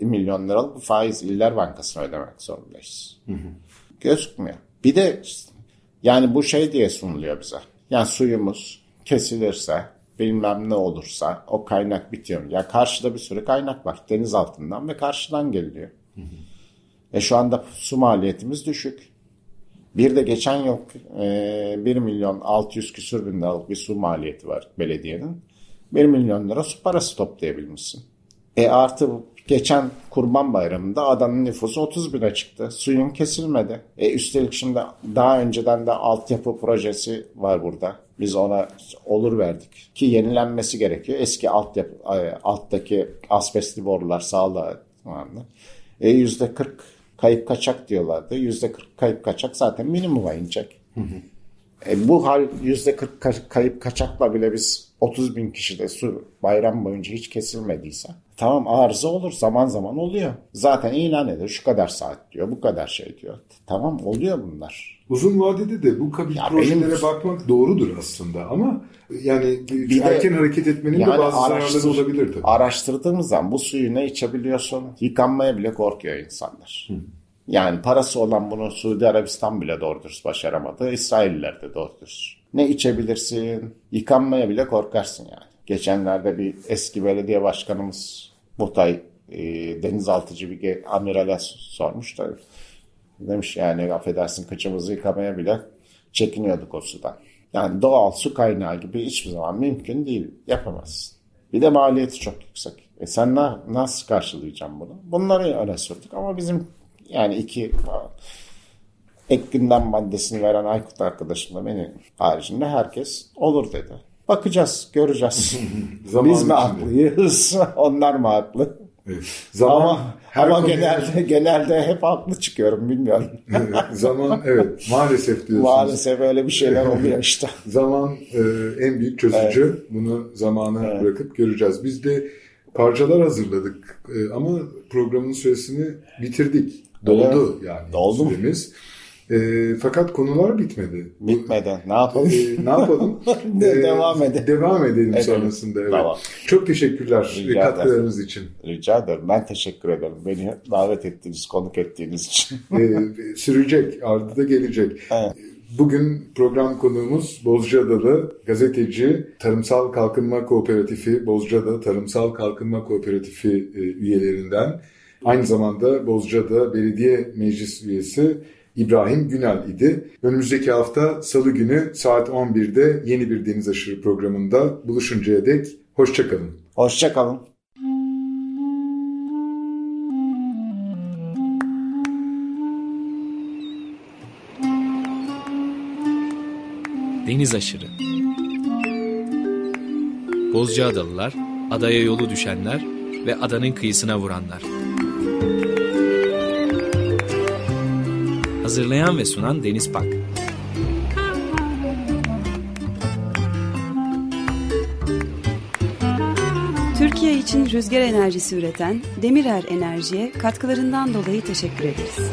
milyon liralık faiz İller Bankası'na ödemek zorundayız. Hı hı. Gözükmüyor. Bir de yani bu şey diye sunuluyor bize. Yani suyumuz kesilirse bilmem ne olursa o kaynak bitiyor. Ya karşıda bir sürü kaynak var. Deniz altından ve karşıdan geliyor. Hı hı. E şu anda su maliyetimiz düşük. Bir de geçen yıl e, 1 milyon 600 küsür bin liralık bir su maliyeti var belediyenin. 1 milyon lira su parası toplayabilmişsin. E artı geçen kurban bayramında adanın nüfusu 30 bine çıktı. Suyun kesilmedi. E üstelik şimdi daha önceden de altyapı projesi var burada. Biz ona olur verdik. Ki yenilenmesi gerekiyor. Eski altyapı, e, alttaki asbestli borular sağlığa e, yüzde 40 kayıp kaçak diyorlardı. Yüzde 40 kayıp kaçak zaten minimuma inecek. Hı hı. E, bu hal yüzde 40 kayıp kaçakla bile biz 30 bin kişide su bayram boyunca hiç kesilmediyse tamam arıza olur zaman zaman oluyor. Zaten ilan ediyor şu kadar saat diyor bu kadar şey diyor. Tamam oluyor bunlar. Uzun vadede de bu kabil Ya projelere benim- bakmak doğrudur aslında ama yani Bir de- erken hareket etmenin de Yani bazı zararları olabilir tabii. Araştırdığımız zaman bu suyu ne içebiliyorsun? Yıkanmaya bile korkuyor insanlar. Yani parası olan bunu Suudi Arabistan bile doğru dürüst başaramadı. İsrailler de doğru dürüst. Ne içebilirsin? Yıkanmaya bile korkarsın yani. Geçenlerde bir eski belediye başkanımız Butay e, denizaltıcı bir amirale sormuş da demiş yani affedersin kıçımızı yıkamaya bile çekiniyorduk o sudan. Yani doğal su kaynağı gibi hiçbir zaman mümkün değil. Yapamazsın. Bir de maliyeti çok yüksek. E sen na- nasıl karşılayacaksın bunu? Bunları öne sürdük ama bizim yani iki ek gündem maddesini veren Aykut arkadaşım da benim haricinde herkes olur dedi. Bakacağız, göreceğiz. Biz mi haklıyız, onlar mı haklı? Evet. Zaman ama her ama konuya- genelde genelde hep haklı çıkıyorum bilmiyorum. Evet, zaman evet maalesef diyorsunuz. Maalesef öyle bir şeyler oluyor işte. Zaman e, en büyük çözücü. Bunu zamana bırakıp göreceğiz. Biz de parçalar hazırladık E, ama programın süresini bitirdik. Doldu yani Doldu mu? E, fakat konular bitmedi. Bitmeden ne yapalım? E, ne yapalım? De- E, devam edelim. Devam edelim Edelim. sonrasında. Evet. Tamam. Çok teşekkürler Rica katkılarınız için. Rica ederim. Ben teşekkür ederim. Beni davet ettiğiniz, konuk ettiğiniz için. e, sürecek, ardı da gelecek. Evet. Bugün program konuğumuz Bozcaadalı gazeteci, Tarımsal Kalkınma Kooperatifi, Bozcaada Tarımsal Kalkınma Kooperatifi e, üyelerinden, aynı zamanda Bozcaada Belediye Meclis üyesi İbrahim Günal idi. Önümüzdeki hafta Salı günü saat 11'de yeni bir Deniz Aşırı programında buluşuncaya dek hoşçakalın. Hoşçakalın. Deniz aşırı. Bozcaadalılar, adaya yolu düşenler ve adanın kıyısına vuranlar. Hazırlayan ve sunan Deniz Pak. Türkiye için rüzgar enerjisi üreten Demirer Enerji'ye katkılarından dolayı teşekkür ederiz.